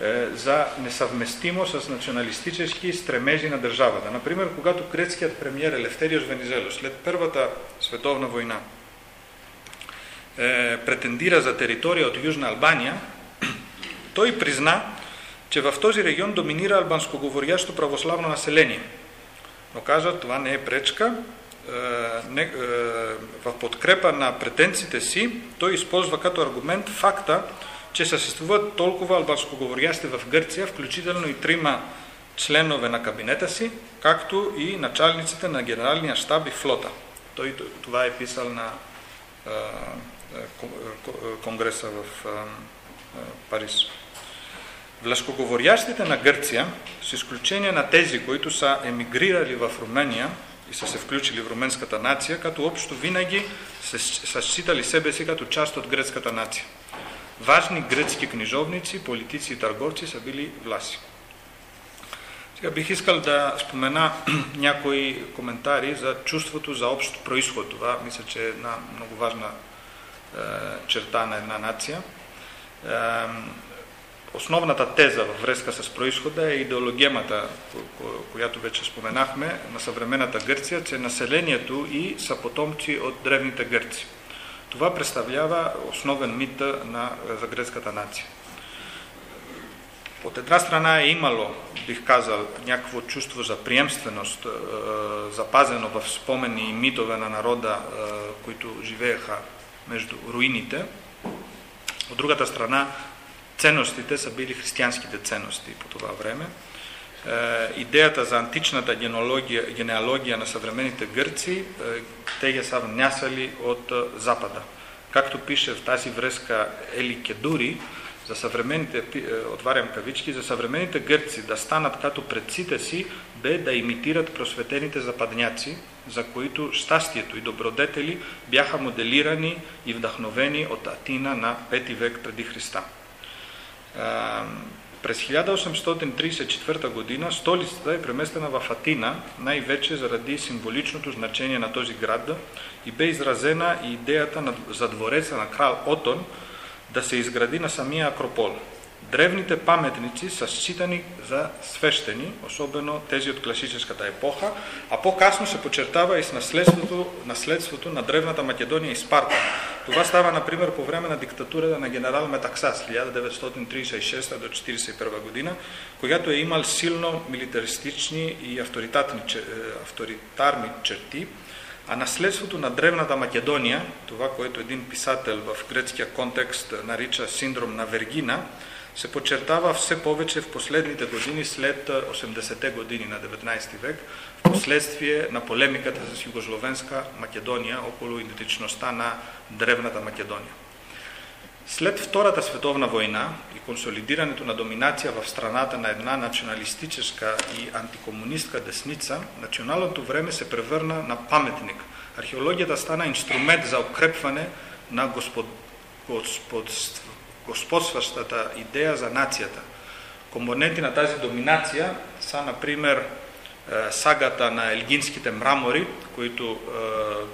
е, за несъвместимо с националистически стремежи на държавата. Например, когато гръцкият премьер Елефтериос Венизелос след Първата световна война е, претендира за територия от Южна Албания, той призна, че в този регион доминира албанско-говорящо православно население. Но каза, това не е пречка, е, е, в подкрепа на претенциите си, той използва като аргумент факта, че съществуват толкова албанско-говорящи в Гърция, включително и трима членове на кабинета си, както и началниците на генералния щаб и флота. Той това е писал на е, конгреса в Париж. Влашкоговорящите на Гърция, с изключение на тези, които са емигрирали в Румъния, и са се включили в руменската нация, като общо винаги са считали себе си като част от гръцката нация. Важни гръцки книжовници, политици и търговци са били власи. Сега бих искал да спомена някои коментари за чувството за общ происход. Това мисля, че е една много важна е, черта на една нация. Е, Основната теза във връзка с происхода е идеологемата, която вече споменахме, на съвременната Гърция, че населението и са потомци от древните гърци. Това представлява основен мит на, за гръцката нация. От една страна е имало, бих казал, някакво чувство за приемственост, е, запазено в спомени и митове на народа, е, които живееха между руините. От другата страна, ценностите са били християнските ценности по това време. Е, идеята за античната генеалогия, на съвременните гърци, е, те я са внясали от е, Запада. Както пише в тази връзка Ели Кедури, за съвременните, отварям кавички, за съвременните гърци да станат като предците си, бе да имитират просветените западняци, за които щастието и добродетели бяха моделирани и вдъхновени от Атина на 5 век преди Христа. През 1834 година столицата е преместена в Атина, най-вече заради символичното значение на този град и бе изразена и идеята за двореца на крал Отон да се изгради на самия Акропол. Древните паметници са считани за свещени, особено тези от класическата епоха, а по-късно се почертава и с наследството, наследството на древната Македония и Спарта. Това става, например, по време на диктатурата на генерал Метаксас 1936 до 1941 година, която е имал силно милитаристични и авторитарни черти, А наследството на древната Македония, това, което един писател в грецкия контекст нарича синдром на Вергина, се подчертава все повече в последните години след 80-те години на 19 век, в последствие на полемиката с Югословенска Македония около идентичността на древната Македония. След Втората световна война и консолидирането на доминация в страната на една националистическа и антикомунистка десница, националното време се превърна на паметник. Археологията стана инструмент за укрепване на господ, господ, господстващата идея за нацията. Компоненти на тази доминация са, например, е, сагата на елгинските мрамори, които е,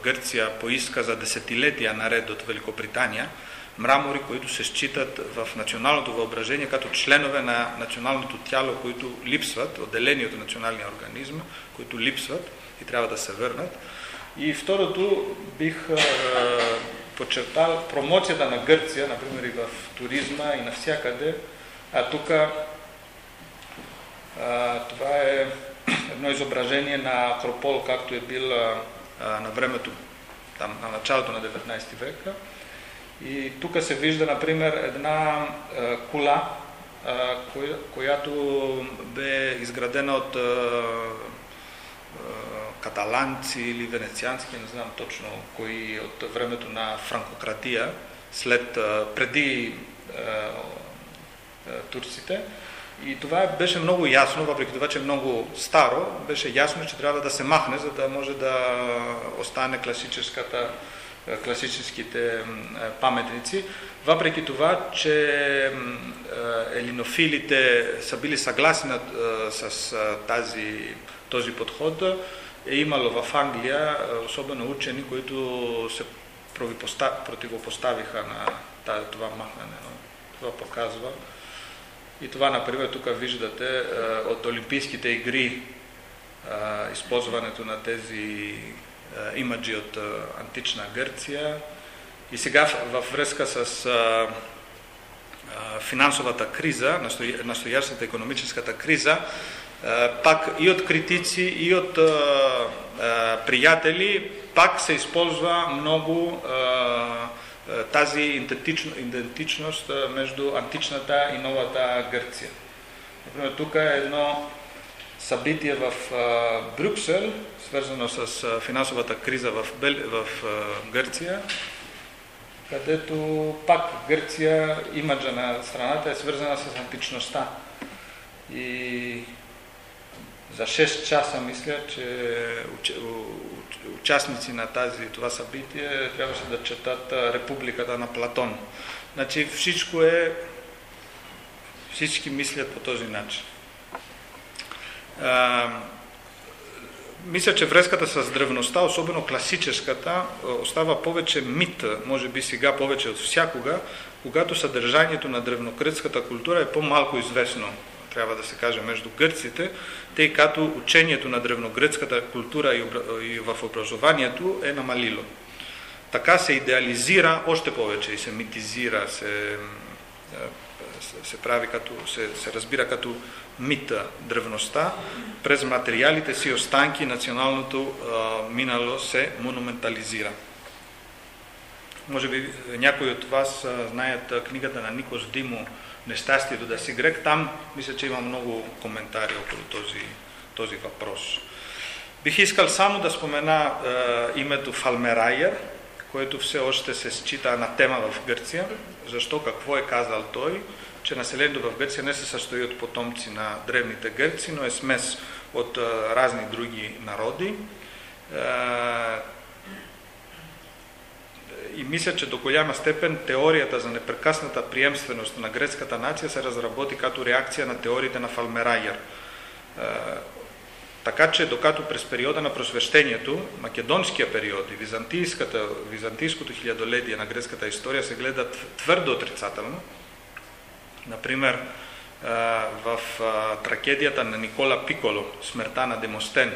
Гърция поиска за десетилетия наред от Великобритания – мрамори, които се считат в националното въображение като членове на националното тяло, които липсват, отделени от националния организм, които липсват и трябва да се върнат. И второто бих е, подчертал промоцията на Гърция, например и в туризма и навсякъде. А тук това е едно изображение на Акропол, както е бил а, на времето, там, на началото на 19 века. И тук се вижда, например, една а, кола, а, коя, която бе изградена от каталанци или венециански, не знам точно кои от времето на франкократия, след, преди турците. И това беше много ясно, въпреки това, че е много старо, беше ясно, че трябва да се махне, за да може да остане класическата е, класическите е, паметници, въпреки това, че е, елинофилите са били съгласни с тази, този подход, е имало в Англия особено учени, които се противопоставиха на това махнане. Това показва. И това, например, тук виждате от Олимпийските игри използването на тези е, имаджи от е, антична Гърция. И сега във връзка с е, финансовата криза, настоящата економическата криза, пак и от критици, и от приятели, пак се използва много тази идентичност между античната и новата Гърция. Например, тук е едно събитие в Брюксел, свързано с финансовата криза в, Бел... в Гърция, където пак Гърция, имаджа на страната е свързана с античността. И за 6 часа мисля, че участници на тази, това събитие трябваше да четат Републиката на Платон. Значи всичко е, всички мислят по този начин. Мисля, че връзката с древността, особено класическата, остава повече мит, може би сега повече от всякога, когато съдържанието на древнокръцката култура е по-малко известно, трябва да се каже, между гърците, тъй като учението на древногръцката култура и в образованието е намалило. Така се идеализира още повече и се митизира, се, се прави като, се, се разбира като мита древността, през материалите си останки националното а, минало се монументализира. Може би някои от вас знаят книгата на Никос Димо Нещастието да си грек. Там мисля, че има много коментари около този, този въпрос. Бих искал само да спомена а, името Фалмерайер, което все още се счита на тема в Гърция. Защо, какво е казал той? че населението в Гърция не се състои от потомци на древните гърци, но е смес от а, разни други народи. А, и мисля, че до голяма степен теорията за непрекъсната приемственост на гръцката нация се разработи като реакция на теориите на Фалмерайер. Така че, докато през периода на просвещението, македонския период и византийското хилядолетие на гръцката история се гледат твърдо отрицателно, Например, в трагедията на Никола Пиколо, смъртта на Демостен,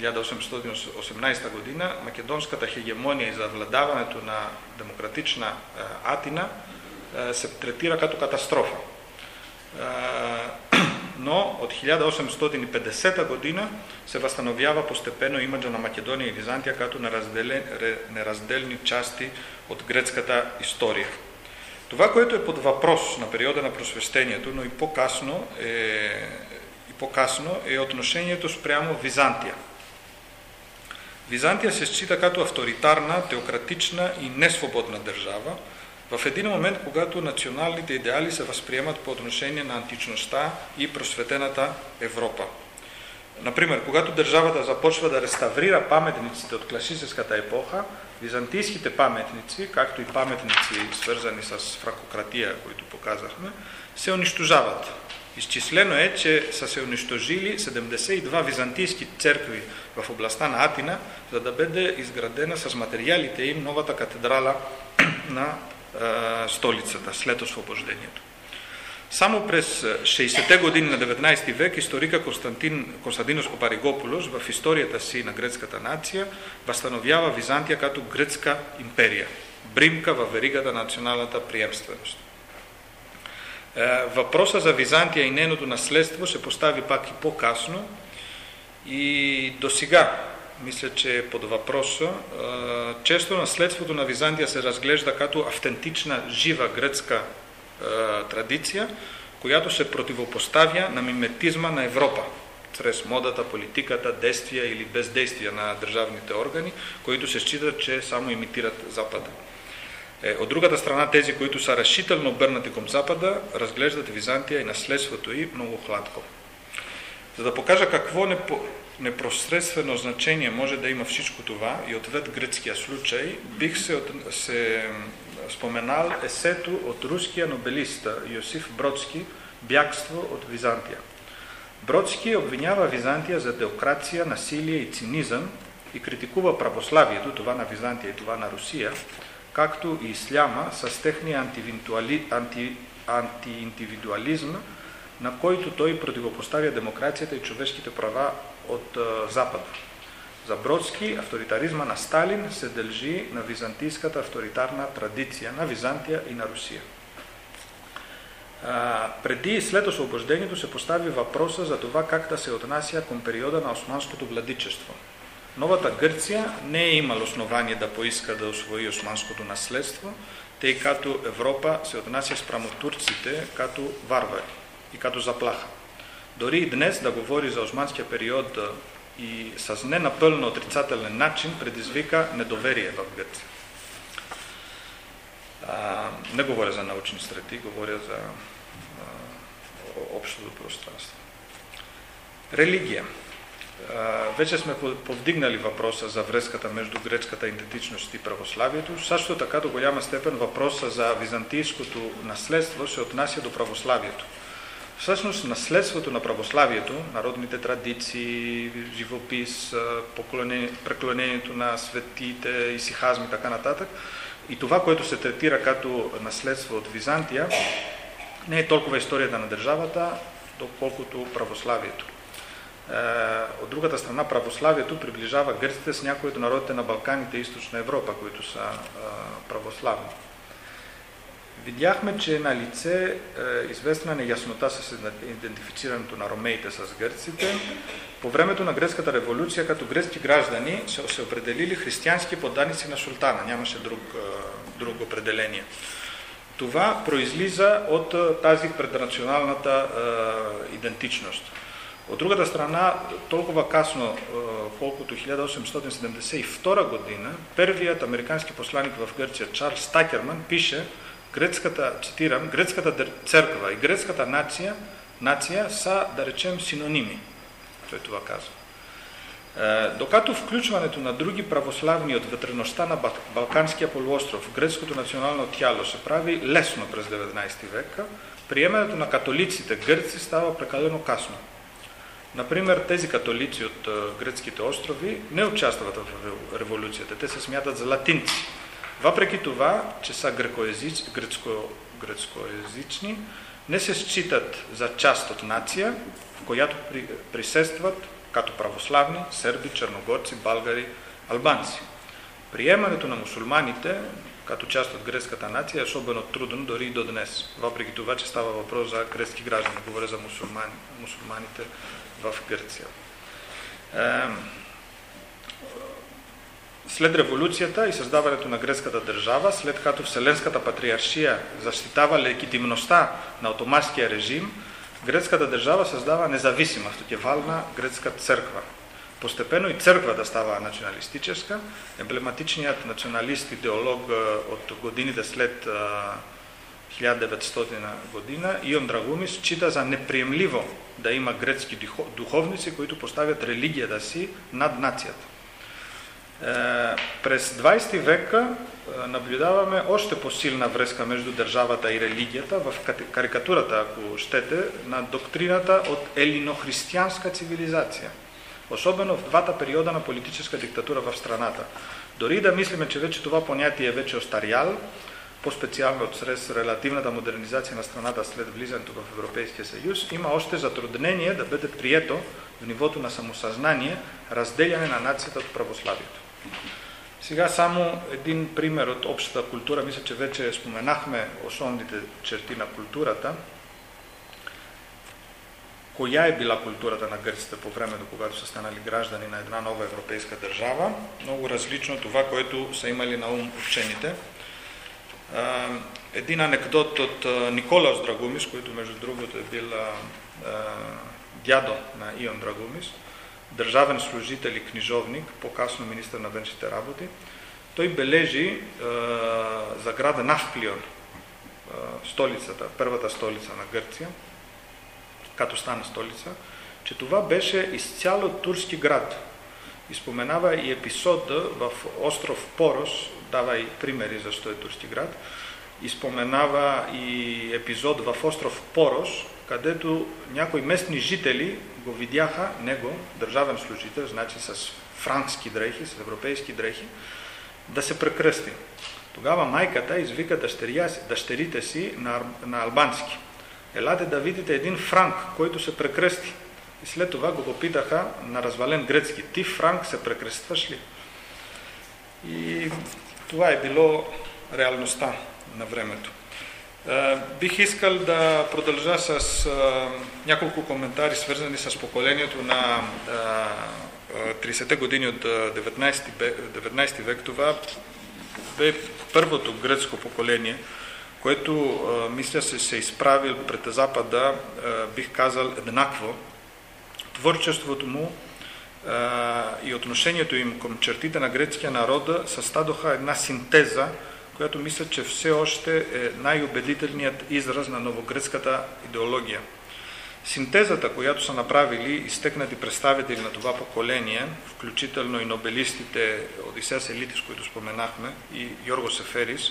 1818 година, македонската хегемония и завладаването на демократична Атина се третира като катастрофа. но от 1850 година се възстановява постепенно имиджа на Македония и Византия като неразделни части от грецката история. Това, което е под въпрос на периода на просвещението, но и по-късно е, по-късно е отношението спрямо Византия. Византия се счита като авторитарна, теократична и несвободна държава, в един момент, когато националните идеали се възприемат по отношение на античността и просветената Европа. Например, когато държавата започва да реставрира паметниците от класическата епоха, византийските паметници, както и паметници свързани с франкократия, които показахме, се унищожават. Изчислено е, че са се унищожили 72 византийски церкви в областта на Атина, за да бъде изградена с материалите им новата катедрала на столицата след освобождението. Само през 60-те години на 19 век историка Константин, Константинос Копаригополос в историята си на гръцката нация възстановява Византия като гръцка империя, бримка във веригата на националната приемственост. Въпроса за Византия и нейното наследство се постави пак и по-късно и до сега мисля, че е под въпроса. Често наследството на Византия се разглежда като автентична, жива гръцка традиция, която се противопоставя на миметизма на Европа, чрез модата, политиката, действия или бездействия на държавните органи, които се считат, че само имитират Запада. Е, от другата страна, тези, които са решително обърнати към Запада, разглеждат Византия и наследството й много хладко. За да покажа какво не, непосредствено значение може да има всичко това и отвед гръцкия случай, бих се, от, се споменал есето от руския нобелиста Йосиф Бродски «Бягство от Византия». Бродски обвинява Византия за теокрация, насилие и цинизъм и критикува православието, това на Византия и това на Русия, както и исляма с техния анти, на който той противопоставя демокрацията и човешките права от а, Запада. За Бродски авторитаризма на Сталин се дължи на византийската авторитарна традиция на Византия и на Русия. А, преди и след освобождението се постави въпроса за това как да се отнася към периода на османското владичество. Новата Гърция не е имала основание да поиска да освои османското наследство, тъй като Европа се отнася спрямо турците като варвари и като заплаха. Дори и днес да говори за османския период и с ненапълно отрицателен начин предизвика недоверие в Гърция. не говоря за научни страти, говоря за а, общото пространство. Религия. Вече сме повдигнали въпроса за връзката между гречката идентичност и православието. Също така до голяма степен въпроса за византийското наследство се отнася до православието. Всъщност наследството на православието, народните традиции, живопис, преклонението на светите, исихазми и така нататък, и това, което се третира като наследство от Византия, не е толкова историята на държавата, доколкото православието. Е, от другата страна, православието приближава гърците с някои от народите на Балканите и Източна Европа, които са православни видяхме, че е на лице е, известна неяснота с идентифицирането на ромеите с гърците. По времето на гръцката революция, като гръцки граждани, се, се определили християнски подданици на султана. Нямаше друг, е, друго определение. Това произлиза от е, тази преднационалната е, идентичност. От другата страна, толкова късно, е, колкото 1872 година, първият американски посланник в Гърция Чарлз Такерман пише, гръцката, цитирам, гръцката църква и гръцката нация, нация са, да речем, синоними. Той това казва. Е, докато включването на други православни от вътреността на Балканския полуостров в гръцкото национално тяло се прави лесно през 19 века, приемането на католиците гърци става прекалено късно. Например, тези католици от гръцките острови не участват в революцията. Те се смятат за латинци въпреки това, че са грекоязич, грецко, грецкоязични, не се считат за част от нация, в която при, присъстват като православни, сърби, черногорци, българи, албанци. Приемането на мусулманите като част от гръцката нация е особено труден дори и до днес. Въпреки това, че става въпрос за гръцки граждани, говоря за мусулмани, мусулманите в Гърция. След революцията и създаването на гръцката държава, след като Вселенската патриаршия защитава легитимността на отоманския режим, гръцката държава създава независима, втокевална гръцка църква. Постепенно и църква да става националистическа. Емблематичният националист, идеолог от годините след 1900 година, Ион Драгумис, счита за неприемливо да има грецки духовници, които поставят религията си над нацията. Е, през 20 века е, наблюдаваме още по-силна връзка между държавата и религията в карикатурата, ако щете, на доктрината от елинохристиянска цивилизация. Особено в двата периода на политическа диктатура в страната. Дори да мислиме, че вече това понятие е вече остарял, по-специално чрез релативната модернизация на страната след влизането в Европейския съюз, има още затруднение да бъде прието в нивото на самосъзнание разделяне на нацията от православието. Сега само един пример от общата култура. Мисля, че вече споменахме основните черти на културата. Коя е била културата на гърците по времето, когато са станали граждани на една нова европейска държава? Много различно това, което са имали на ум учените. Един анекдот от Николаус Драгумис, който между другото е бил дядо на Ион Драгумис, държавен служител и книжовник, по-късно министър на външните работи, той бележи за града Навклион, столицата, първата столица на Гърция, като стана столица, че това беше изцяло турски град. И споменава и епизода в остров Порос, дава и примери защо е турски град, и споменава и епизод в остров Порос, където някои местни жители го видяха, него, държавен служител, значи с франкски дрехи, с европейски дрехи, да се прекръсти. Тогава майката извика дъщерите си на, на албански. Елате да видите един франк, който се прекръсти. И след това го попитаха на развален гръцки. Ти, франк, се прекръстваш ли? И това е било реалността на времето. Е, бих искал да продължа с е, няколко коментари, свързани с поколението на 30-те е, години от 19, век. Това бе първото гръцко поколение, което, мисля, се, се изправил пред Запада, бих казал, еднакво. Творчеството му и отношението им към чертите на грецкия народа състадоха една синтеза, която мисля, че все още е най-убедителният израз на новогръцката идеология. Синтезата, която са направили изтекнати представители на това поколение, включително и нобелистите Одисеас Елитис, които споменахме, и Йорго Сеферис,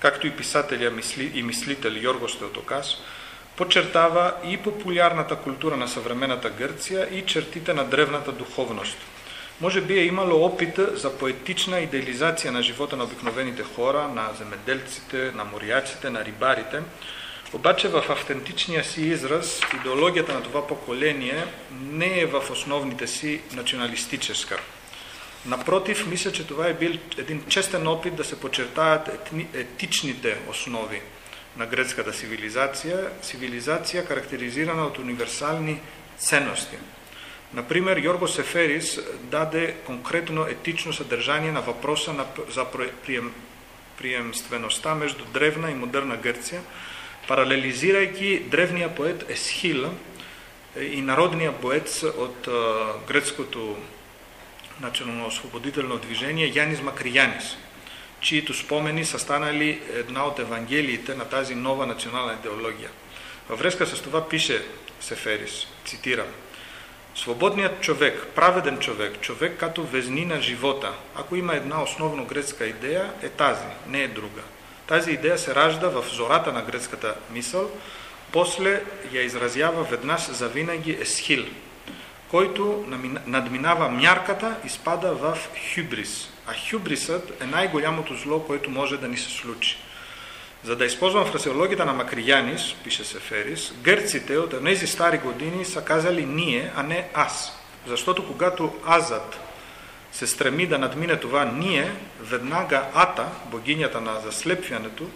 както и писателя и мислител Йорго Стеотокас, подчертава и популярната култура на съвременната Гърция и чертите на древната духовност – може би е имало опита за поетична идеализация на живота на обикновените хора, на земеделците, на морячите, на рибарите. Обаче в автентичния си израз идеологията на това поколение не е в основните си националистическа. Напротив, мисля, че това е бил един честен опит да се подчертаят етичните основи на гръцката цивилизация, цивилизация характеризирана от универсални ценности – Например, Йорго Сеферис даде конкретно етично съдържание на въпроса на, за прием, приемствеността между древна и модерна Гърция, паралелизирайки древния поет Есхил и народния поет от а, гръцкото национално-освободително движение Янис Макриянис, чието спомени са станали една от евангелиите на тази нова национална идеология. Във връзка с това пише Сеферис, цитирам, Свободният човек, праведен човек, човек като везни на живота, ако има една основно гръцка идея, е тази, не е друга. Тази идея се ражда в зората на гръцката мисъл, после я изразява веднъж за винаги Есхил, който надминава мярката и спада в хюбрис. А хюбрисът е най-голямото зло, което може да ни се случи. За да използвам фразеологията на Макриянис, пише се Ферис, гърците от тези стари години са казали ние, а не аз. Защото когато азът се стреми да надмине това ние, веднага Ата, богинята на заслепването,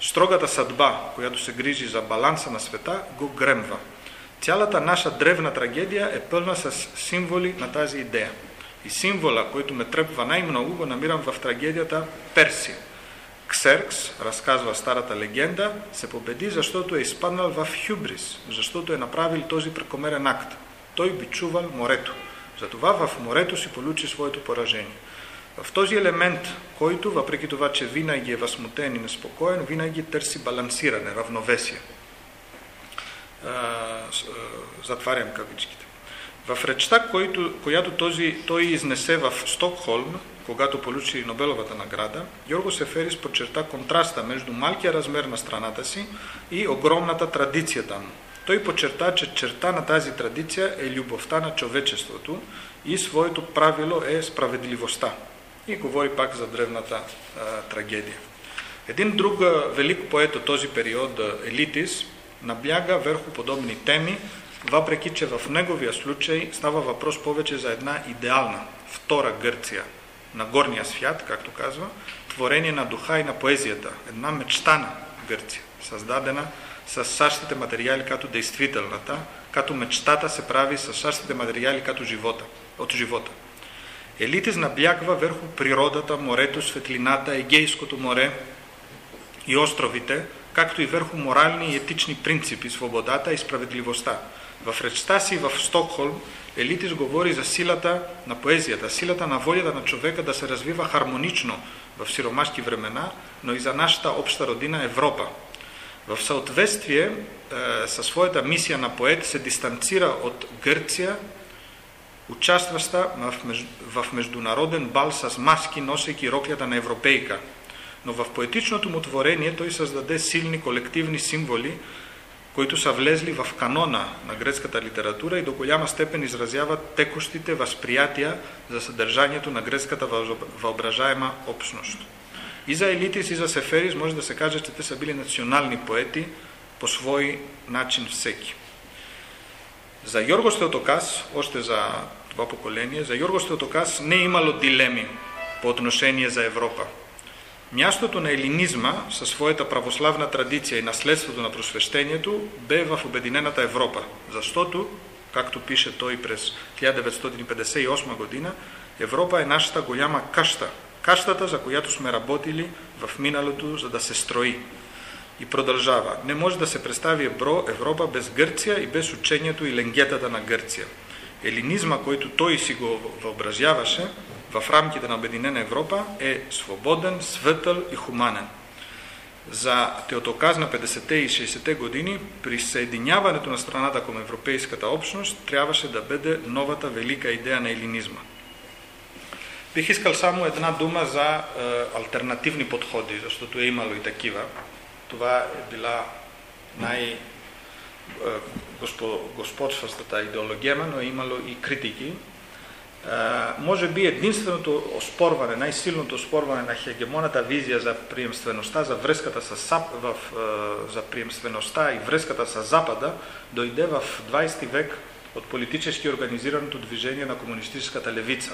строгата съдба, която се грижи за баланса на света, го гремва. Цялата наша древна трагедия е пълна с символи на тази идея. И символа, който ме тръпва най-много, го намирам в трагедията Перси. Ксеркс, разказва старата легенда, се победи, защото е изпаднал в хюбрис, защото е направил този прекомерен акт. Той бичувал морето. Затова в морето си получи своето поражение. В този елемент, който, въпреки това, че винаги е възмутен и неспокоен, винаги търси балансиране, равновесие. Затварям кавичките. В речта, който, която този, той изнесе в Стокхолм, когато получи Нобеловата награда, Йорго Сеферис подчерта контраста между малкия размер на страната си и огромната традиция там. Той подчерта, че черта на тази традиция е любовта на човечеството и своето правило е справедливостта. И говори пак за древната а, трагедия. Един друг велик поет от този период, Елитис, набляга върху подобни теми, въпреки че в неговия случай става въпрос повече за една идеална, втора Гърция на горния свят, както казва, творение на духа и на поезията, една мечтана Гърция, създадена с същите материали като действителната, като мечтата се прави с същите материали като живота, от живота. Елитис наблягва върху природата, морето, светлината, Егейското море и островите, както и върху морални и етични принципи, свободата и справедливостта. В речта си в Стокхолм Елитис говори за силата на поезията, силата на волята на човека да се развива хармонично в сиромашки времена, но и за нашата обща родина Европа. В съответствие е, със своята мисия на поет се дистанцира от Гърция, участваща в, в международен бал с маски, носейки роклята на европейка. Но в поетичното му творение той създаде силни колективни символи, които са влезли в канона на гръцката литература и до голяма степен изразяват текущите възприятия за съдържанието на гръцката въображаема общност. И за Елитис, и за Сеферис може да се каже, че те са били национални поети по свой начин всеки. За Йорго Стеотокас, още за това поколение, за Йорго Стеотокас не е имало дилеми по отношение за Европа. Мястото на елинизма със своята православна традиция и наследството на просвещението бе в Обединената Европа, защото, както пише той през 1958 година, Европа е нашата голяма каща, кащата, за която сме работили в миналото, за да се строи. И продължава. Не може да се представи Европа без Гърция и без учението и ленгетата на Гърция. Елинизма, който той си го въобразяваше, в рамките на Обединена Европа е свободен, светъл и хуманен. За Теотоказ на 50-те и 60-те години присъединяването на страната към европейската общност трябваше да бъде новата велика идея на елинизма. Бих искал само една дума за е, альтернативни подходи, защото е имало и такива. Това е била най- е, господстващата идеология, но е имало и критики може би единственото оспорване, най-силното оспорване на хегемоната визия за приемствеността, за връзката с, в, за приемствеността и връзката с Запада, дойде в 20 век от политически организираното движение на комунистическата левица.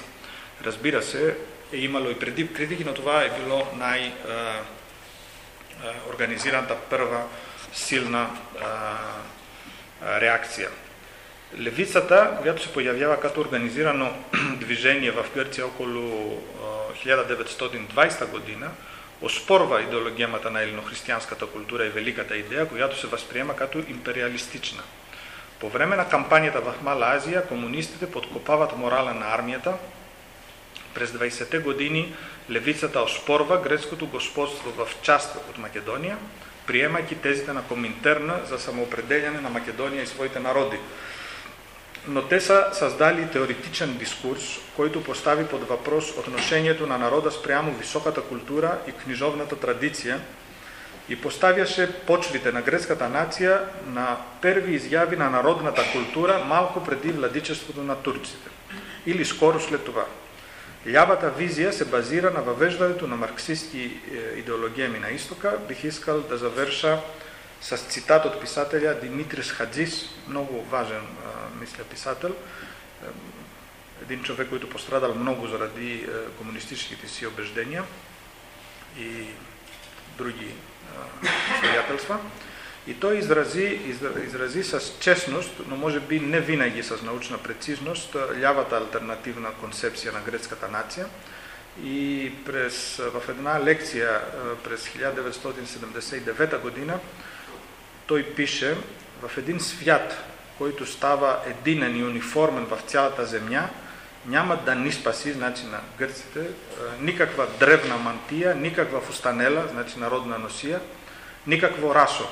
Разбира се, е имало и преди критики, но това е било най-организираната първа силна реакция. Левицата, която се появява като организирано движение в Гърция около 1920 година, оспорва идеологемата на елинохристиянската култура и великата идея, която се възприема като империалистична. По време на кампанията в Мала Азия, комунистите подкопават морала на армията. През 20-те години левицата оспорва гръцкото господство в част от Македония, приемайки тезите на Коминтерна за самоопределяне на Македония и своите народи, но те са създали теоретичен дискурс, който постави под въпрос отношението на народа спрямо високата култура и книжовната традиция и поставяше почвите на гръцката нация на първи изяви на народната култура малко преди владичеството на турците или скоро след това. Лявата визия се базира на въвеждането на марксистски е, идеологеми на изтока. Бих искал да завърша с цитат от писателя Димитрис Хаджис, много важен, мисля, писател. един човек, който пострадал много заради е, комунистическите си убеждения и други обстоятелства. И той изрази, изрази с честност, но може би не винаги с научна прецизност, лявата альтернативна концепция на гръцката нация. И през, в една лекция през 1979 година той пише в един свят, който става единен и униформен в цялата земя, няма да ни спаси, значи на гърците, никаква древна мантия, никаква фустанела, значи народна носия, никакво расо.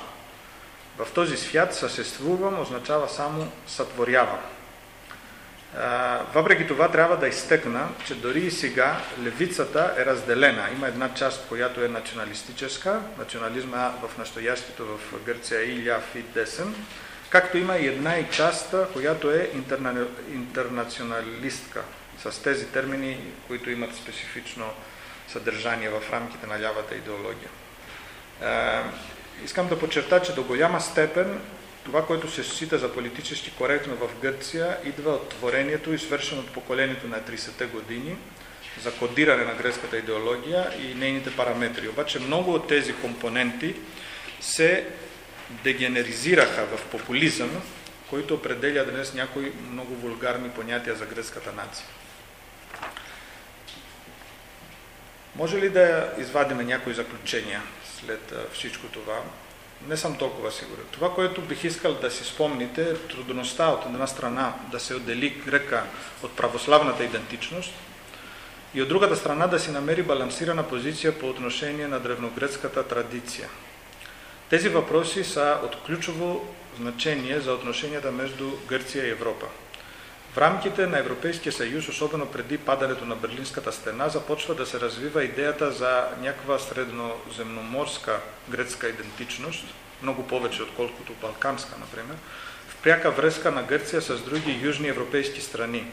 В този свят съществувам означава само сътворявам. Въпреки това трябва да изтъкна, че дори и сега левицата е разделена. Има една част, която е националистическа, национализма в настоящето в Гърция е и ляв и десен, както има и една и част, която е интерна... интернационалистка, с тези термини, които имат специфично съдържание в рамките на лявата идеология. Искам да подчерта, че до голяма степен това, което се счита за политически коректно в Гърция, идва от творението и свършено от поколението на 30-те години за кодиране на гръцката идеология и нейните параметри. Обаче много от тези компоненти се дегенеризираха в популизъм, който определя днес някои много вулгарни понятия за гръцката нация. Може ли да извадиме някои заключения след всичко това? Не съм толкова сигурен. Това, което бих искал да си спомните, е трудността от една страна да се отдели грека от православната идентичност и от другата страна да си намери балансирана позиция по отношение на древногръцката традиция. Тези въпроси са от ключово значение за отношенията между Гърция и Европа. В рамките на Европейския съюз, особено преди падането на Берлинската стена, започва да се развива идеята за някаква средноземноморска гръцка идентичност, много повече отколкото балканска, например, в пряка връзка на Гърция с други южни европейски страни.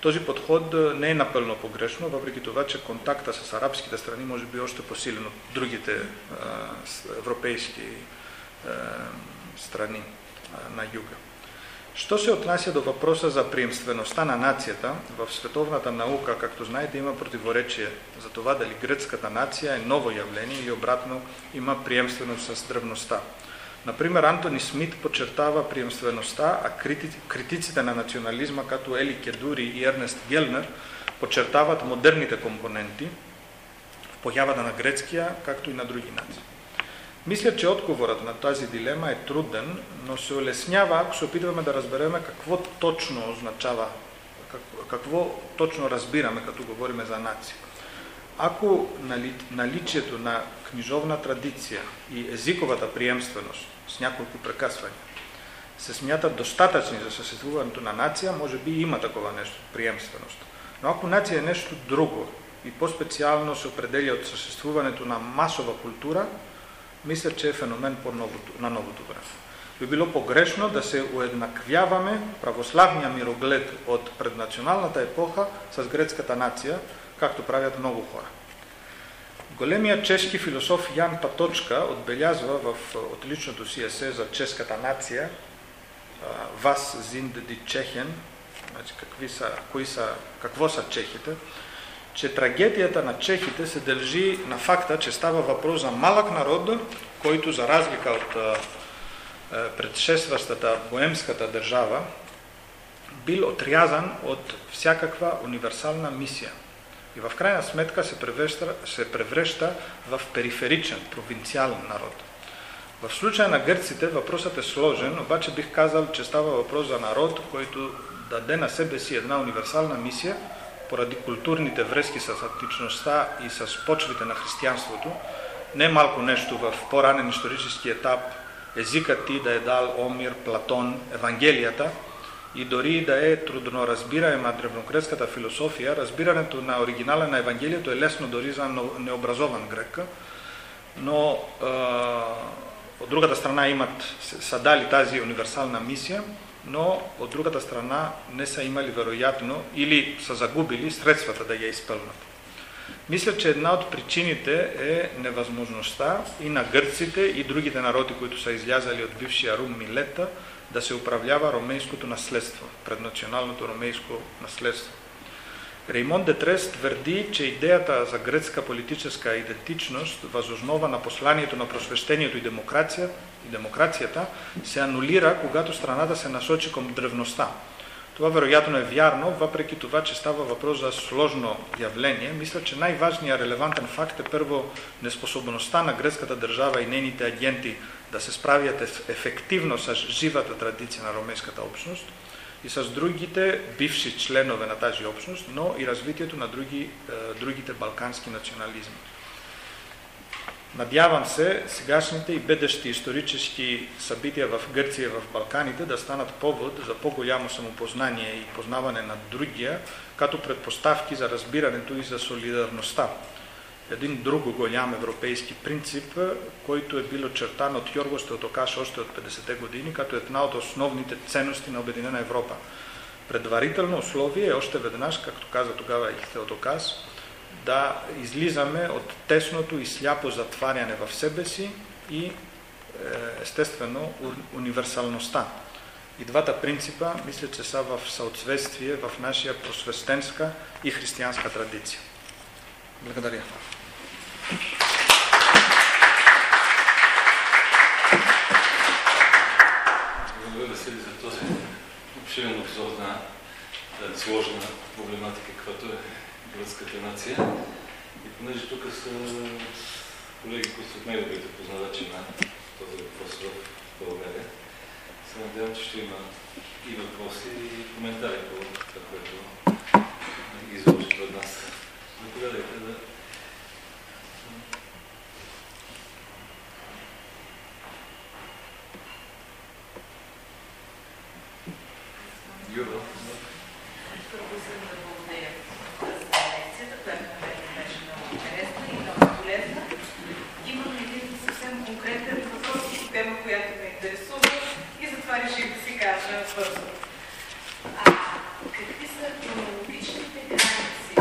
Този подход не е напълно погрешно, въпреки това, че контакта с арабските страни може би още посилен от другите европейски страни на юга. Що се отнася до въпроса за приемствеността на нацията, в световната наука, както знаете, има противоречие за това дали гръцката нация е ново явление или обратно има приемственост с древността. Например, Антони Смит подчертава приемствеността, а критиците на национализма, като Ели Кедури и Ернест Гелнер, подчертават модерните компоненти в появата на грецкия, както и на други нации. Мисля, че отговорът на тази дилема е труден, но се улеснява, ако се опитваме да разбереме какво точно означава, какво точно разбираме, като говорим за нация. Ако нали, наличието на книжовна традиция и езиковата приемственост с няколко прекъсвания се смятат достатъчни за съществуването на нация, може би има такова нещо, приемственост. Но ако нация е нещо друго и по-специално се определя от съществуването на масова култура, мисля, че е феномен по новото, на новото време. Би било погрешно да се уеднаквяваме православния мироглед от преднационалната епоха с грецката нация, както правят много хора. Големият чешки философ Ян Паточка отбелязва в отличното си есе за чешката нация Вас зинд ди Чехен, значи какви са, кои са, какво са чехите, че трагедията на чехите се дължи на факта, че става въпрос за малък народ, който за разлика от предшестващата боемската държава, бил отрязан от всякаква универсална мисия. И в крайна сметка се превръща, се превръща в периферичен, провинциален народ. В случая на гърците въпросът е сложен, обаче бих казал, че става въпрос за народ, който даде на себе си една универсална мисия, поради културните връзки с античността и с почвите на християнството, не малко нещо в по-ранен исторически етап, езикът ти да е дал Омир, Платон, Евангелията и дори да е трудно разбираема древнокръцката философия, разбирането на оригинала на Евангелието е лесно дори за необразован грек, но е, от другата страна имат, са дали тази универсална мисия – но от другата страна не са имали вероятно или са загубили средствата да я изпълнат. Мисля, че една от причините е невъзможността и на гърците и другите народи, които са излязали от бившия Рум Милета, да се управлява ромейското наследство, преднационалното ромейско наследство. Реймон Детрес твърди, че идеята за гръцка политическа идентичност, възоснова на посланието на просвещението и, демокрация, и демокрацията, се анулира, когато страната се насочи към древността. Това вероятно е вярно, въпреки това, че става въпрос за сложно явление. Мисля, че най-важният релевантен факт е първо неспособността на гръцката държава и нейните агенти да се справят ефективно с живата традиция на ромейската общност и с другите бивши членове на тази общност, но и развитието на други, другите балкански национализми. Надявам се сегашните и бъдещи исторически събития в Гърция и в Балканите да станат повод за по-голямо самопознание и познаване на другия, като предпоставки за разбирането и за солидарността. Един друг голям европейски принцип, който е бил очертан от Йорго Стеотокаш още от 50-те години, като една от основните ценности на Обединена Европа. Предварително условие е още веднъж, както каза тогава и Теотокас, да излизаме от тесното и сляпо затваряне в себе си и е, естествено универсалността. И двата принципа, мисля, че са в съответствие в нашия просвестенска и християнска традиция. Благодаря. Благодаря ви за този обширен обзор на тази сложна проблематика, каквато е гръцката нация. И понеже тук са колеги, които са от най-добрите познавачи на този въпрос в България, се надявам, че ще има и въпроси, и коментари по това, което изложи пред нас. Заповядайте да Юра. бързо. А, какви са хронологичните граници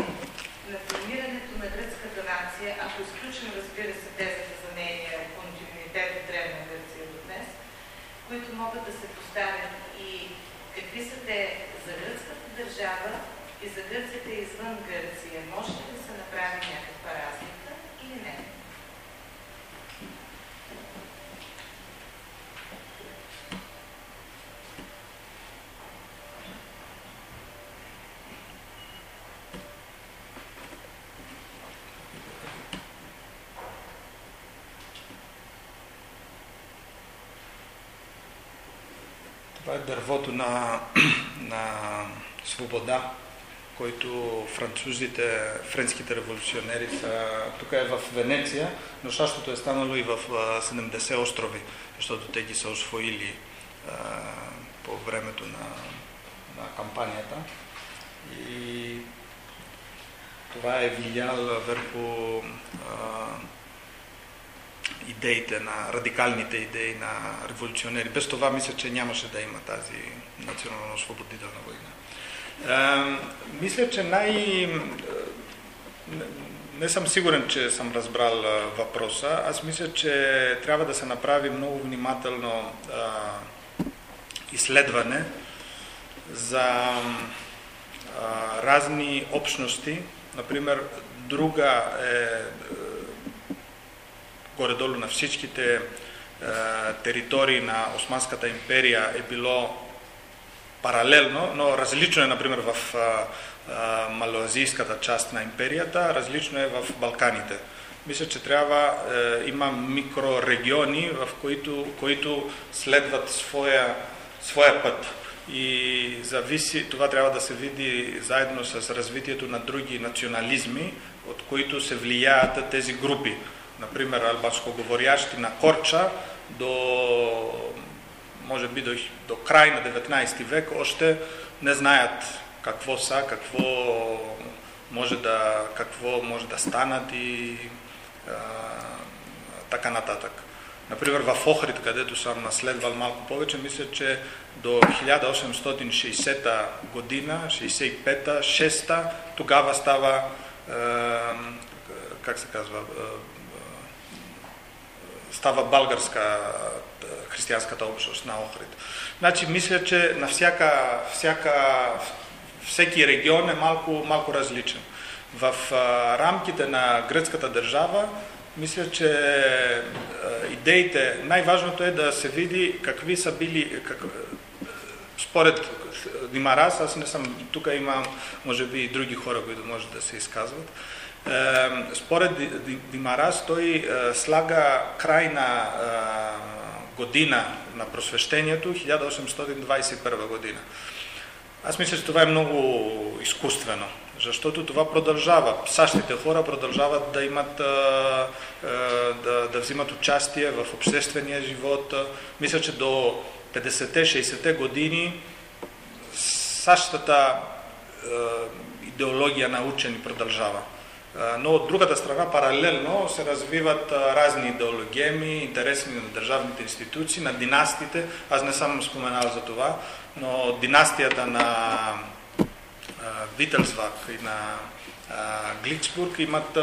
на формирането на гръцката нация, ако изключим, разбира се, тезата за нейния континуитет от Древна Гърция до днес, които могат да се поставят и какви са те за гръцката държава и за Гърцията извън Гърция? Може ли да се направи някаква разлика или не? Това е дървото на, на свобода, французите, френските революционери са... Тук е в Венеция, но същото е станало и в 70 острови, защото те ги са освоили а, по времето на, на кампанията. И това е влиял върху а, идеите на радикалните идеи на революционери. Без това мисля, че нямаше да има тази национално-освободителна война. Мисля, че най... Не, съм сигурен, че съм разбрал въпроса. Аз мисля, че трябва да се направи много внимателно а, изследване за а, разни общности. Например, друга е горе-долу на всичките е, територии на Османската империя е било паралелно, но различно е, например, в малоазийската част на империята, различно е в Балканите. Мисля, че трябва, е, има микрорегиони, в които, които следват своя, своя път. И зависи, това трябва да се види заедно с развитието на други национализми, от които се влияят тези групи например, албанско-говорящи на Корча до, може би, до, до край на 19 век още не знаят какво са, какво може да, какво може да станат и а, така нататък. Например, в Охрид, където съм наследвал малко повече, мисля, че до 1860 година, 65-та, 6-та, тогава става, е, как се казва, е, става българска християнската общност на Охрид. Значи, мисля, че на всяка, всяка, всеки регион е малко, малко различен. В а, рамките на гръцката държава, мисля, че а, идеите, най-важното е да се види какви са били, как, според Димарас, аз не съм, тук имам, може би, и други хора, които може да се изказват. Е, според Димарас, той е, слага край на е, година на просвещението 1821 година. Аз мисля, че това е много изкуствено, защото това продължава. САЩите хора продължават да имат, да, да взимат участие в обществения живот. Мисля, че до 50-60-те години САЩата идеология на учени продължава. Но от другата страна, паралелно се развиват разни идеологеми, интересни на държавните институции, на династиите. Аз не съм споменал за това, но династията на Вителсвак и на Гликсбург имат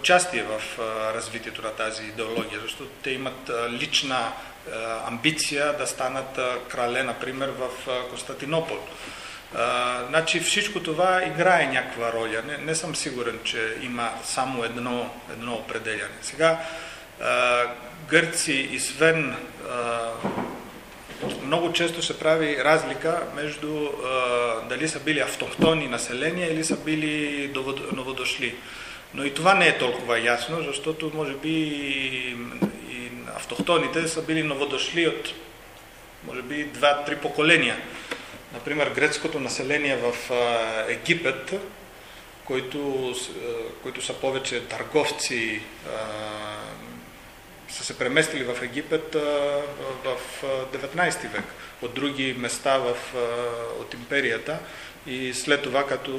участие в развитието на тази идеология, защото те имат лична амбиция да станат крале, например, в Константинопол. Значи всичко това играе някаква роля. Не, не съм сигурен, че има само едно, едно определяне. Сега, а, гърци и свен а, много често се прави разлика между а, дали са били автохтони населения или са били новодошли. Но и това не е толкова ясно, защото може би и, и автохтоните са били новодошли от може би два-три поколения. Например, грецкото население в Египет, които, които са повече търговци, са се преместили в Египет в 19 век от други места в, от империята и след това като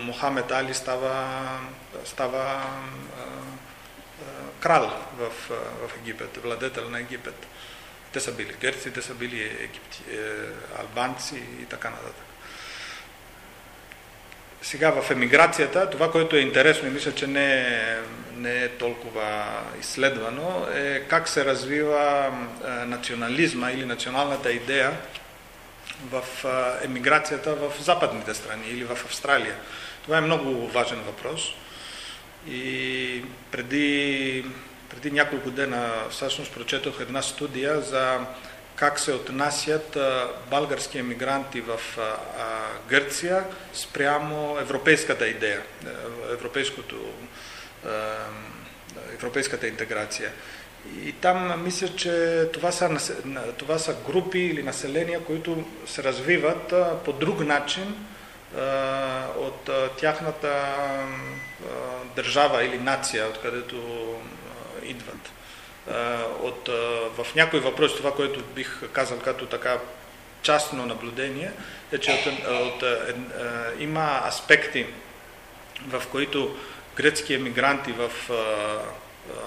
Мохамед Али става, става крал в, в Египет, владетел на Египет. Те са били гърци, те са били египти, е, албанци и така нататък. Сега в емиграцията, това, което е интересно и мисля, че не е, не е толкова изследвано, е как се развива е, национализма или националната идея в е, емиграцията в западните страни или в Австралия. Това е много важен въпрос. И преди преди няколко дена всъщност прочетох една студия за как се отнасят български емигранти в Гърция спрямо европейската идея, европейското, европейската интеграция. И там мисля, че това са, това са групи или населения, които се развиват по друг начин от тяхната държава или нация, откъдето идват. От, в някои въпроси, това, което бих казал като така частно наблюдение, е, че от, от, е, има аспекти, в които гръцки емигранти в,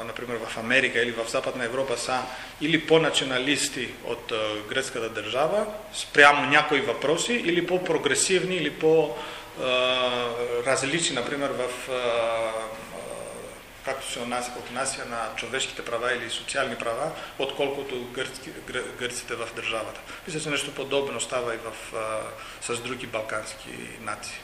например, в Америка или в Западна Европа са или по-националисти от гръцката държава спрямо някои въпроси, или по-прогресивни, или по-различни, например, в както се отнася на човешките права или социални права, отколкото гърци, гърците в държавата. Мисля, че нещо подобно става и в, а, с други балкански нации.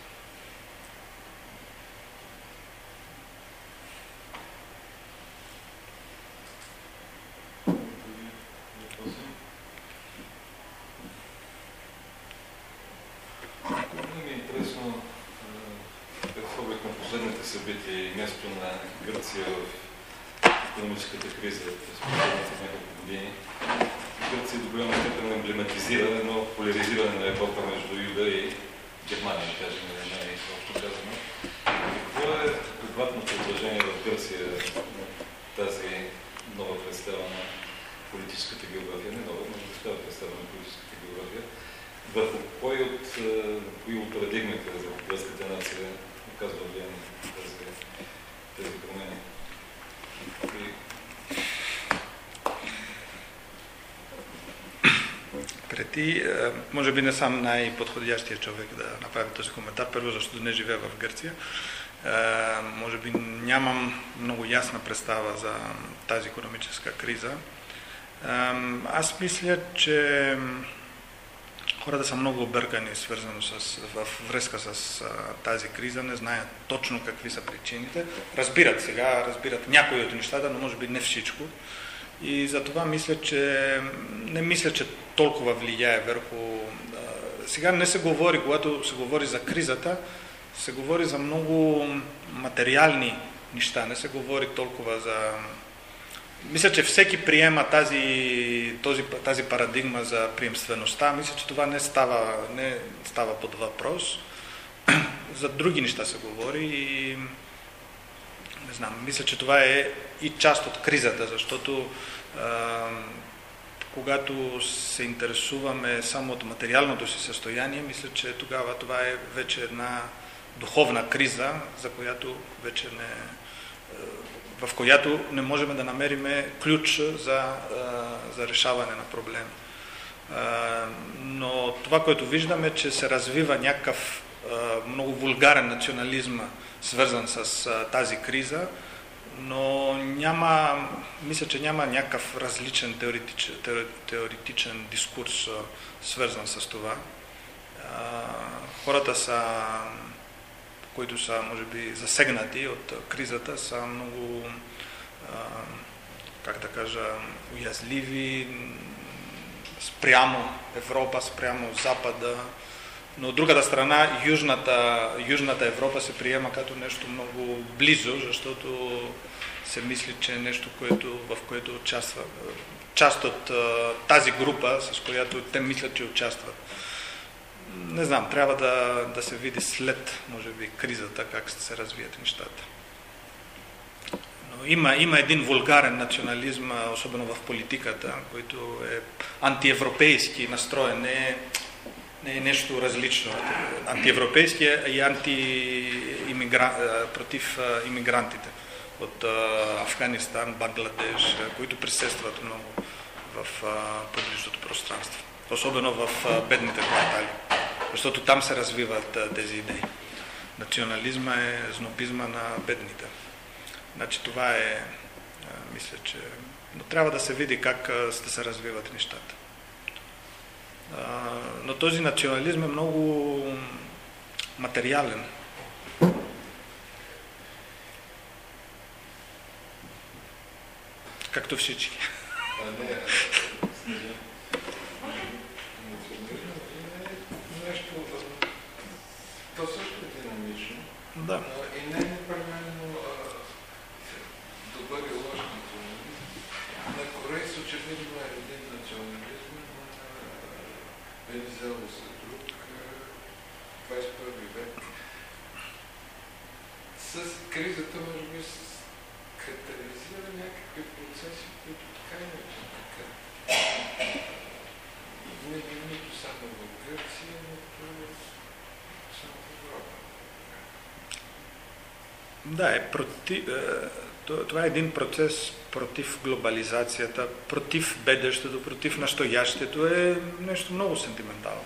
събития и място на Гърция в економическата криза през последните няколко години. Гърция до голяма степен емблематизира едно поляризиране на Европа между Юда и Германия, да кажем, най-общо казано. Какво е адекватното отражение в Гърция на тази нова представа на политическата география, не нова, но представа представа на политическата география, върху кой от, кои от парадигмите за гръцката нация оказва влияние тези, промени. Преди, е, може би не съм най-подходящия човек да направя този коментар, първо защото не живея в Гърция. Може би нямам много ясна представа за тази економическа криза. Аз мисля, че хората са много объркани, свързано с, в връзка с а, тази криза, не знаят точно какви са причините. Разбират сега, разбират някои от нещата, но може би не всичко. И затова мисля, че не мисля, че толкова влияе върху... А, сега не се говори, когато се говори за кризата, се говори за много материални неща, не се говори толкова за мисля, че всеки приема тази, този, тази парадигма за приемствеността. Мисля, че това не става, не става под въпрос. за други неща се говори и не знам, мисля, че това е и част от кризата, защото а, когато се интересуваме само от материалното си състояние, мисля, че тогава това е вече една духовна криза, за която вече не, в която не можем да намерим ключ за, за решаване на проблеми. Но това, което виждаме, че се развива някакъв много вулгарен национализм, свързан с тази криза, но няма, мисля, че няма някакъв различен теоретичен, теоретичен дискурс, свързан с това. Хората са които са, може би, засегнати от кризата, са много, как да кажа, уязливи спрямо Европа, спрямо Запада. Но от другата страна, Южната, Южната Европа се приема като нещо много близо, защото се мисли, че е нещо, което, в което участва част от тази група, с която те мислят, че участват не знам, трябва да, да се види след, може би, кризата, как ще се развият нещата. Но има, има един вулгарен национализм, особено в политиката, който е антиевропейски настроен, не е, не е нещо различно. Антиевропейски е и антиимигра... против иммигрантите от Афганистан, Бангладеш, които присъстват много в публичното пространство особено в бедните квартали, защото там се развиват тези идеи. Национализма е знобизма на бедните. Значи това е, мисля, че... Но трябва да се види как ще се развиват нещата. Но този национализм е много материален. Както всички. Да. И не е непременно добър и лош национализм. На Корейс очевидно е един национализм, на Венизелос е друг, 21 век. С кризата, може би, катализира някакви процеси, които така и иначе така. Не нито само в Гърция, нито само в Европа. Да, е против, е, това е един процес против глобализацията, против бъдещето, против настоящето. Е нещо много сентиментално.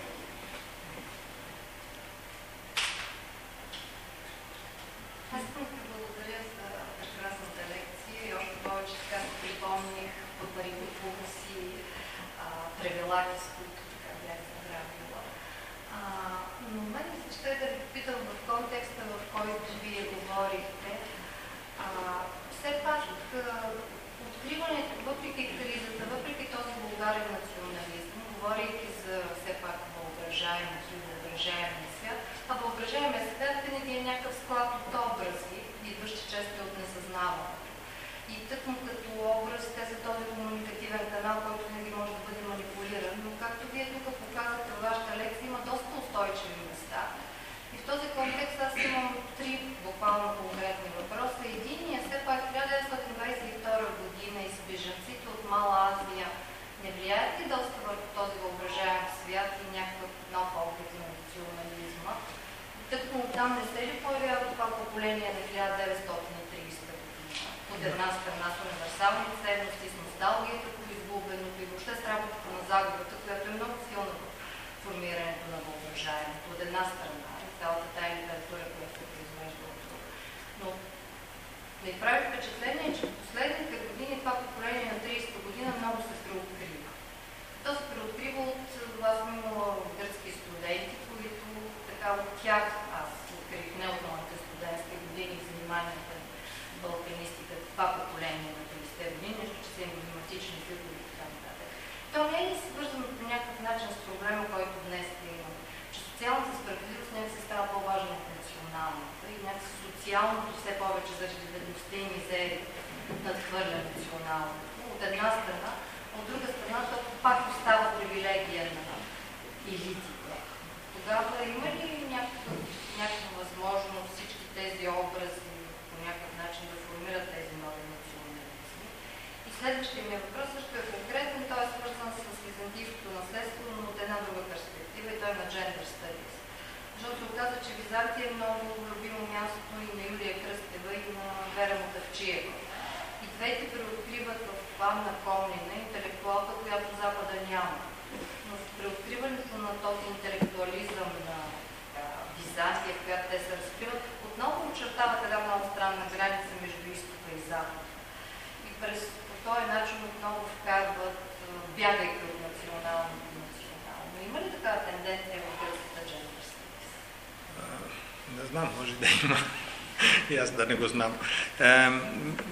Е,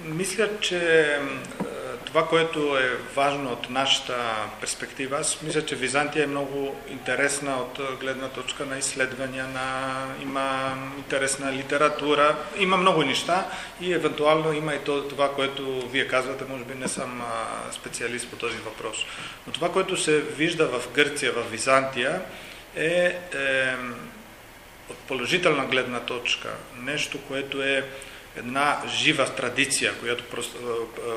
мисля, че това, което е важно от нашата перспектива, аз мисля, че Византия е много интересна от гледна точка на изследвания, на, има интересна литература, има много неща и евентуално има и това, което вие казвате, може би не съм специалист по този въпрос. Но това, което се вижда в Гърция, в Византия, е, е от положителна гледна точка, нещо, което е една жива традиция, която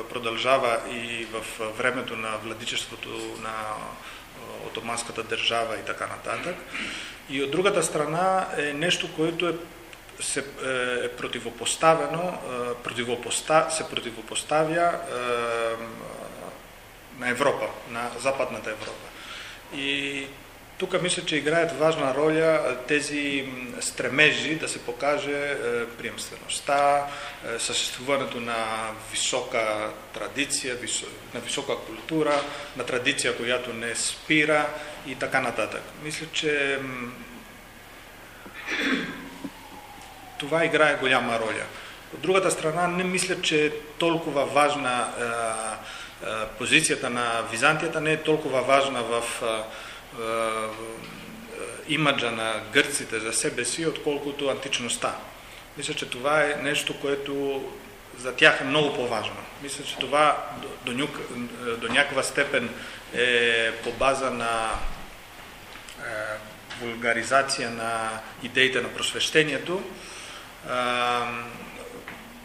продължава и в времето на владичеството на отоманската държава и така нататък. И от другата страна е нещо, което е, се, е противопоставено, противопоста, се противопоставя е, на Европа, на Западната Европа. И тук мисля, че играят важна роля тези стремежи да се покаже приемствеността, съществуването на висока традиция, на висока култура, на традиция, която не спира и така нататък. Мисля, че това играе голяма роля. От другата страна, не мисля, че е толкова важна позицията на Византията, не е толкова важна в имаджа на гърците за себе си, отколкото античността. Мисля, че това е нещо, което за тях е много по-важно. Мисля, че това до, до, до някаква степен е по база на е, вулгаризация на идеите на просвещението. Е,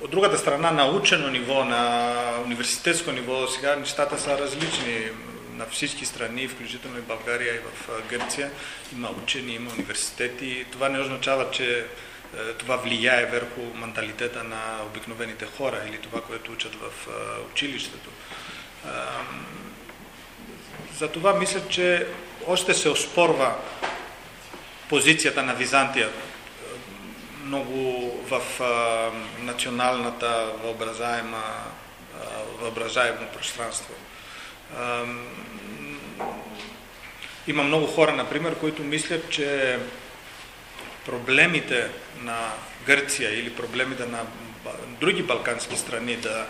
от другата страна, на учено ниво, на университетско ниво, сега нещата са различни на всички страни, включително и България и в Гърция, има учени, има университети. Това не означава, че това влияе върху менталитета на обикновените хора или това, което учат в училището. Затова мисля, че още се оспорва позицията на Византия много в националната въображаема, въображаемо пространство. Има много хора, например, които мислят, че проблемите на Гърция или проблемите на други балкански страни да,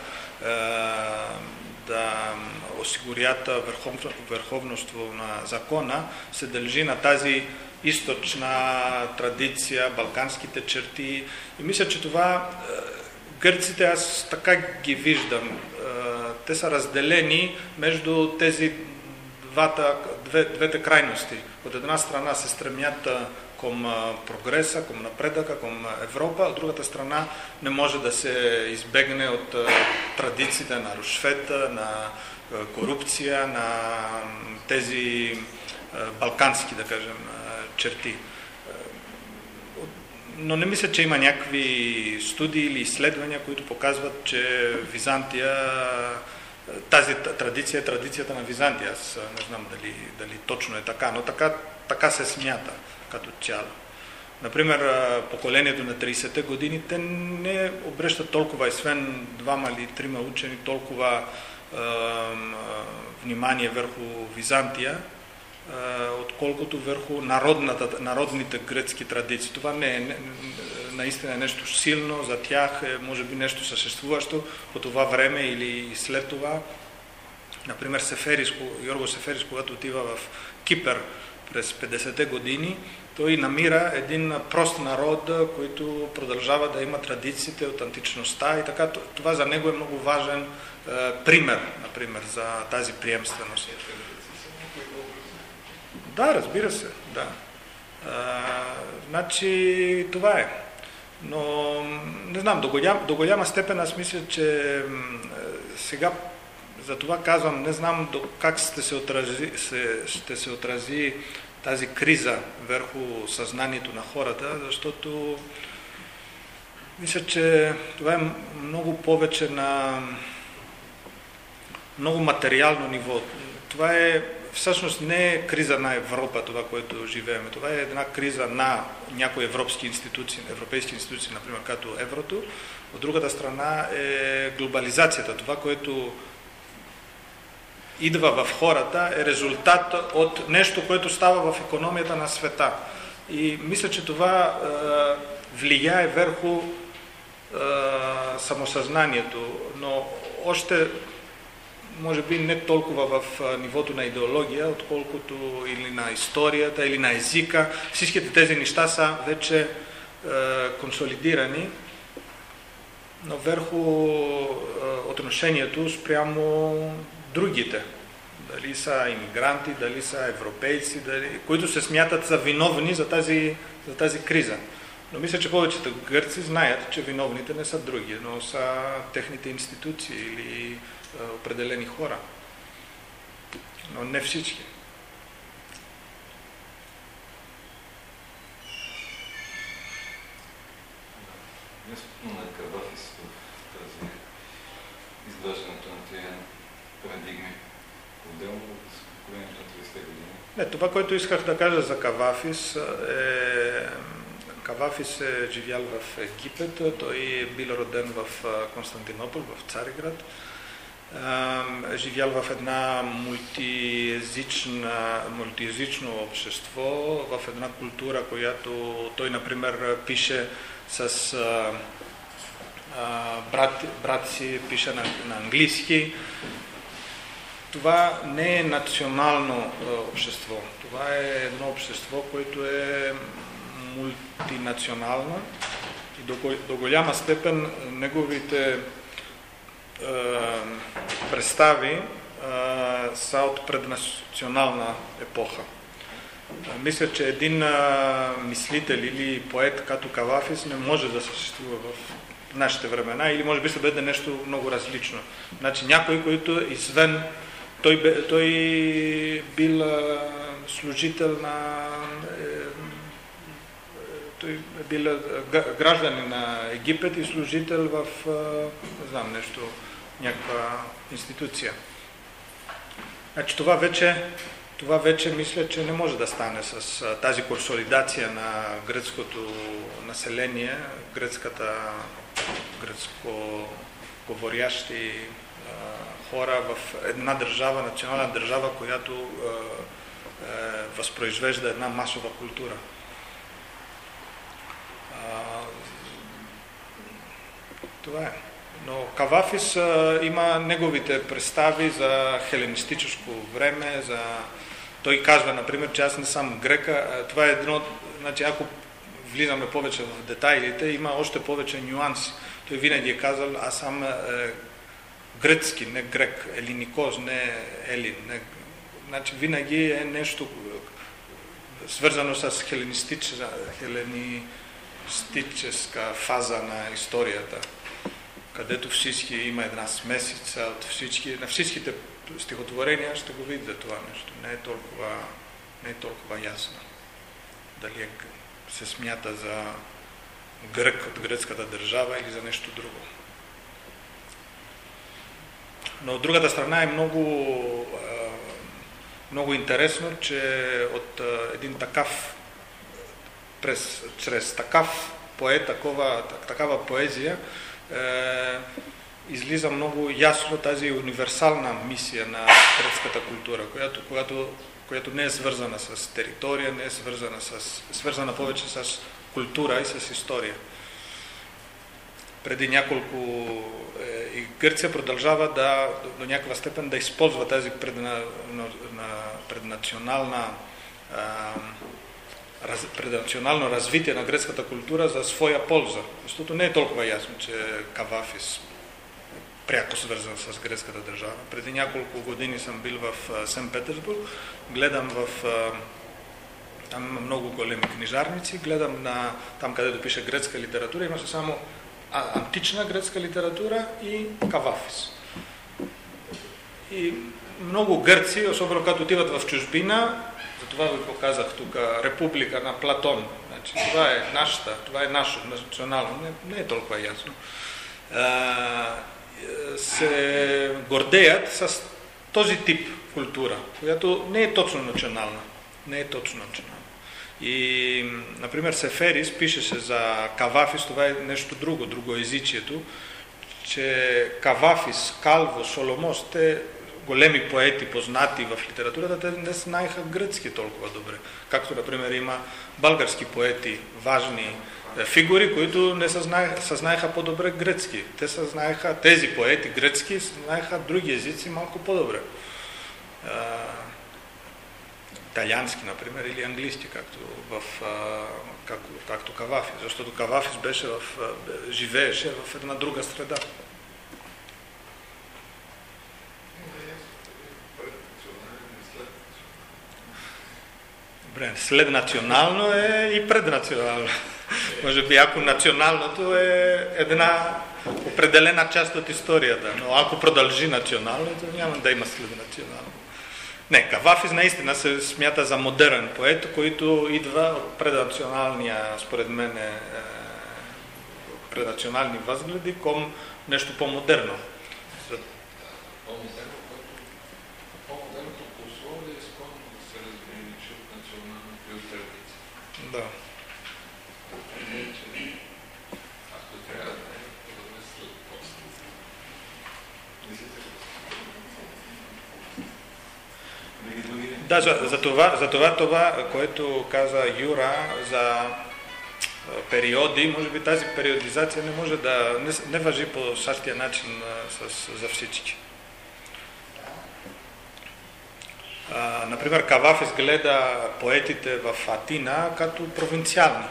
да осигурят върховенство на закона, се дължи на тази източна традиция, балканските черти. И мисля, че това гърците аз така ги виждам те са разделени между тези двата, две, двете крайности. От една страна се стремят към прогреса, към напредъка, към Европа, от другата страна не може да се избегне от традициите на рушфета, на корупция, на тези балкански, да кажем, черти. Но не мисля, че има някакви студии или изследвания, които показват, че Византия тази традиция е традицията на Византия. Аз не знам дали, дали точно е така, но така, така се смята като цяло. Например, поколението на 30-те години, те не обръщат толкова, освен двама или трима учени, толкова е, внимание върху Византия, отколкото върху народните гръцки традиции. Това не е наистина е нещо силно за тях, е, може би нещо съществуващо по това време или след това. Например, Сеферис, Йорго Сеферис, когато отива в Кипър през 50-те години, той намира един прост народ, който продължава да има традициите от античността и така. Това за него е много важен е, пример, например, за тази приемственост. Да, разбира се, да. А, значи, това е. Но, не знам, до, голям, до голяма степен аз мисля, че сега за това казвам, не знам до как ще се отрази, се, ще се отрази тази криза върху съзнанието на хората, защото мисля, че това е много повече на много материално ниво. Това е всъщност не е криза на Европа, това, което живеем. Това е една криза на някои европейски институции, европейски институции, например, като еврото. От другата страна е глобализацията. Това, което идва в хората, е резултат от нещо, което става в економията на света. И мисля, че това е, влияе върху е, самосъзнанието, но още може би не толкова в нивото на идеология, отколкото или на историята, или на езика. Всичките тези неща са вече е, консолидирани, но върху е, отношението спрямо другите. Дали са иммигранти, дали са европейци, дали, които се смятат за виновни за тази, за тази криза. Но мисля, че повечето гърци знаят, че виновните не са други, но са техните институции или определени хора. Но не всички. На Кадафис в тази изграждането на тези парадигми отделно от поколението на 30 години? Не, това, което исках да кажа за Кавафис е... Кавафис е живял в Египет, той е бил роден в Константинопол, в Цариград живял в една мултиязична, мултиязично общество, в една култура, която той, например, пише с а, а, брат, брат си, пише на, на английски. Това не е национално общество. Това е едно общество, което е мултинационално и до, до голяма степен неговите представи са от преднационална епоха. Мисля, че един мислител или поет като Кавафис не може да съществува в нашите времена или може би се бъде нещо много различно. Значи някой, който е извън, той, той бил служител на е, той е бил гражданин на Египет и служител в, не знам, нещо, някаква институция. Значи това вече, това вече мисля, че не може да стане с тази консолидация на гръцкото население, гръцката, гръцко говорящи хора в една държава, национална държава, която е, е, възпроизвежда една масова култура. Това е. Но Кавафис а, има неговите представи за хеленистическо време, за... Той казва, например, че аз не съм грека. Това е едно... Значи, ако влизаме повече в детайлите, има още повече нюанси. Той винаги е казал, аз съм е, гръцки, не грек, елиникоз, не елин. Не... Значи винаги е нещо свързано с хеленистическа, хеленистическа фаза на историята където всички има една смесица от всички, на всичките стихотворения ще го видите това нещо. Не е толкова, не е толкова ясно. Дали е, се смята за грък от гръцката държава или за нещо друго. Но от другата страна е много, много интересно, че от един такав, през, чрез такав поет, такова, такава поезия, е, излиза много ясно тази универсална мисия на гръцката култура, която, която, която не е свързана с територия, не е свързана, с, свързана повече с култура и с история. Преди няколко е, и Гърция продължава да, до, някаква степен да използва тази предна, на, на, преднационална а, раз, развитие на гръцката култура за своя полза. Защото не е толкова ясно, че Кавафис е пряко свързан с гръцката държава. Преди няколко години съм бил в Сен Петербург, гледам в там много големи книжарници, гледам на там, където пише гръцка литература, имаше само антична гръцка литература и Кавафис. И много гърци, особено като отиват в чужбина, затова ви показах тук Република на Платон. Значи, това е нашата, това е нашето национално, не, не е толкова ясно. А, се гордеят с този тип култура, която не е точно национална. Не е точно национална. И, например, Сеферис пишеше за Кавафис, това е нещо друго, друго езичието, че Кавафис, Калво, Соломос, те големи поети, познати в литературата, те не знаеха гръцки толкова добре. Както, например, има български поети, важни е, фигури, които не съзнаеха, съзнаеха по-добре гръцки. Те съзнаеха, тези поети гръцки, съзнаеха други езици малко по-добре. Италиански, например, или английски, както, в, как, както Кавафис. Защото Кавафис беше в, живееше в една друга среда. Добре, след национално е и преднационално. Може би ако националното е една определена част от историята, но ако продължи национално, то няма да има след национално. Не, Кавафис наистина се смята за модерен поет, който идва от преднационалния, според мен, е, преднационални възгледи към нещо по-модерно. Да. Да, за, това, за това, това, което каза Юра за периоди, може би тази периодизация не може да не, не въжи по същия начин с, за всички. А, например, Кавафис гледа поетите в Атина като провинциални.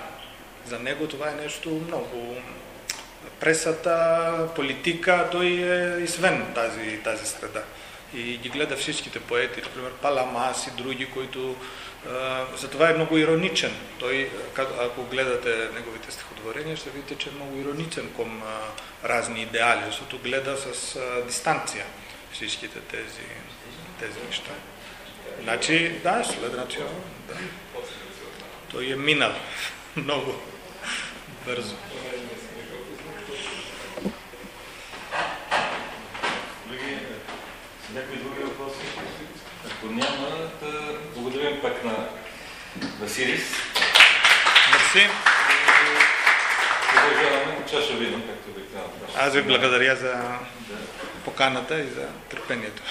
За него това е нещо много. Пресата, политика, той е извън тази, тази среда и ги гледа всичките поети, например Паламас и други, които затова е много ироничен. Той, ако гледате неговите стихотворения, ще видите, че е много ироничен към разни идеали, защото гледа с дистанция всичките тези, тези неща. Значи, да, след начало, да. Той е минал много бързо. Някои други въпроси? Ако няма, да благодарим пак на Василис. Мерси. Продължаваме чаша видно, както обикновено. Аз ви благодаря за поканата и за търпението.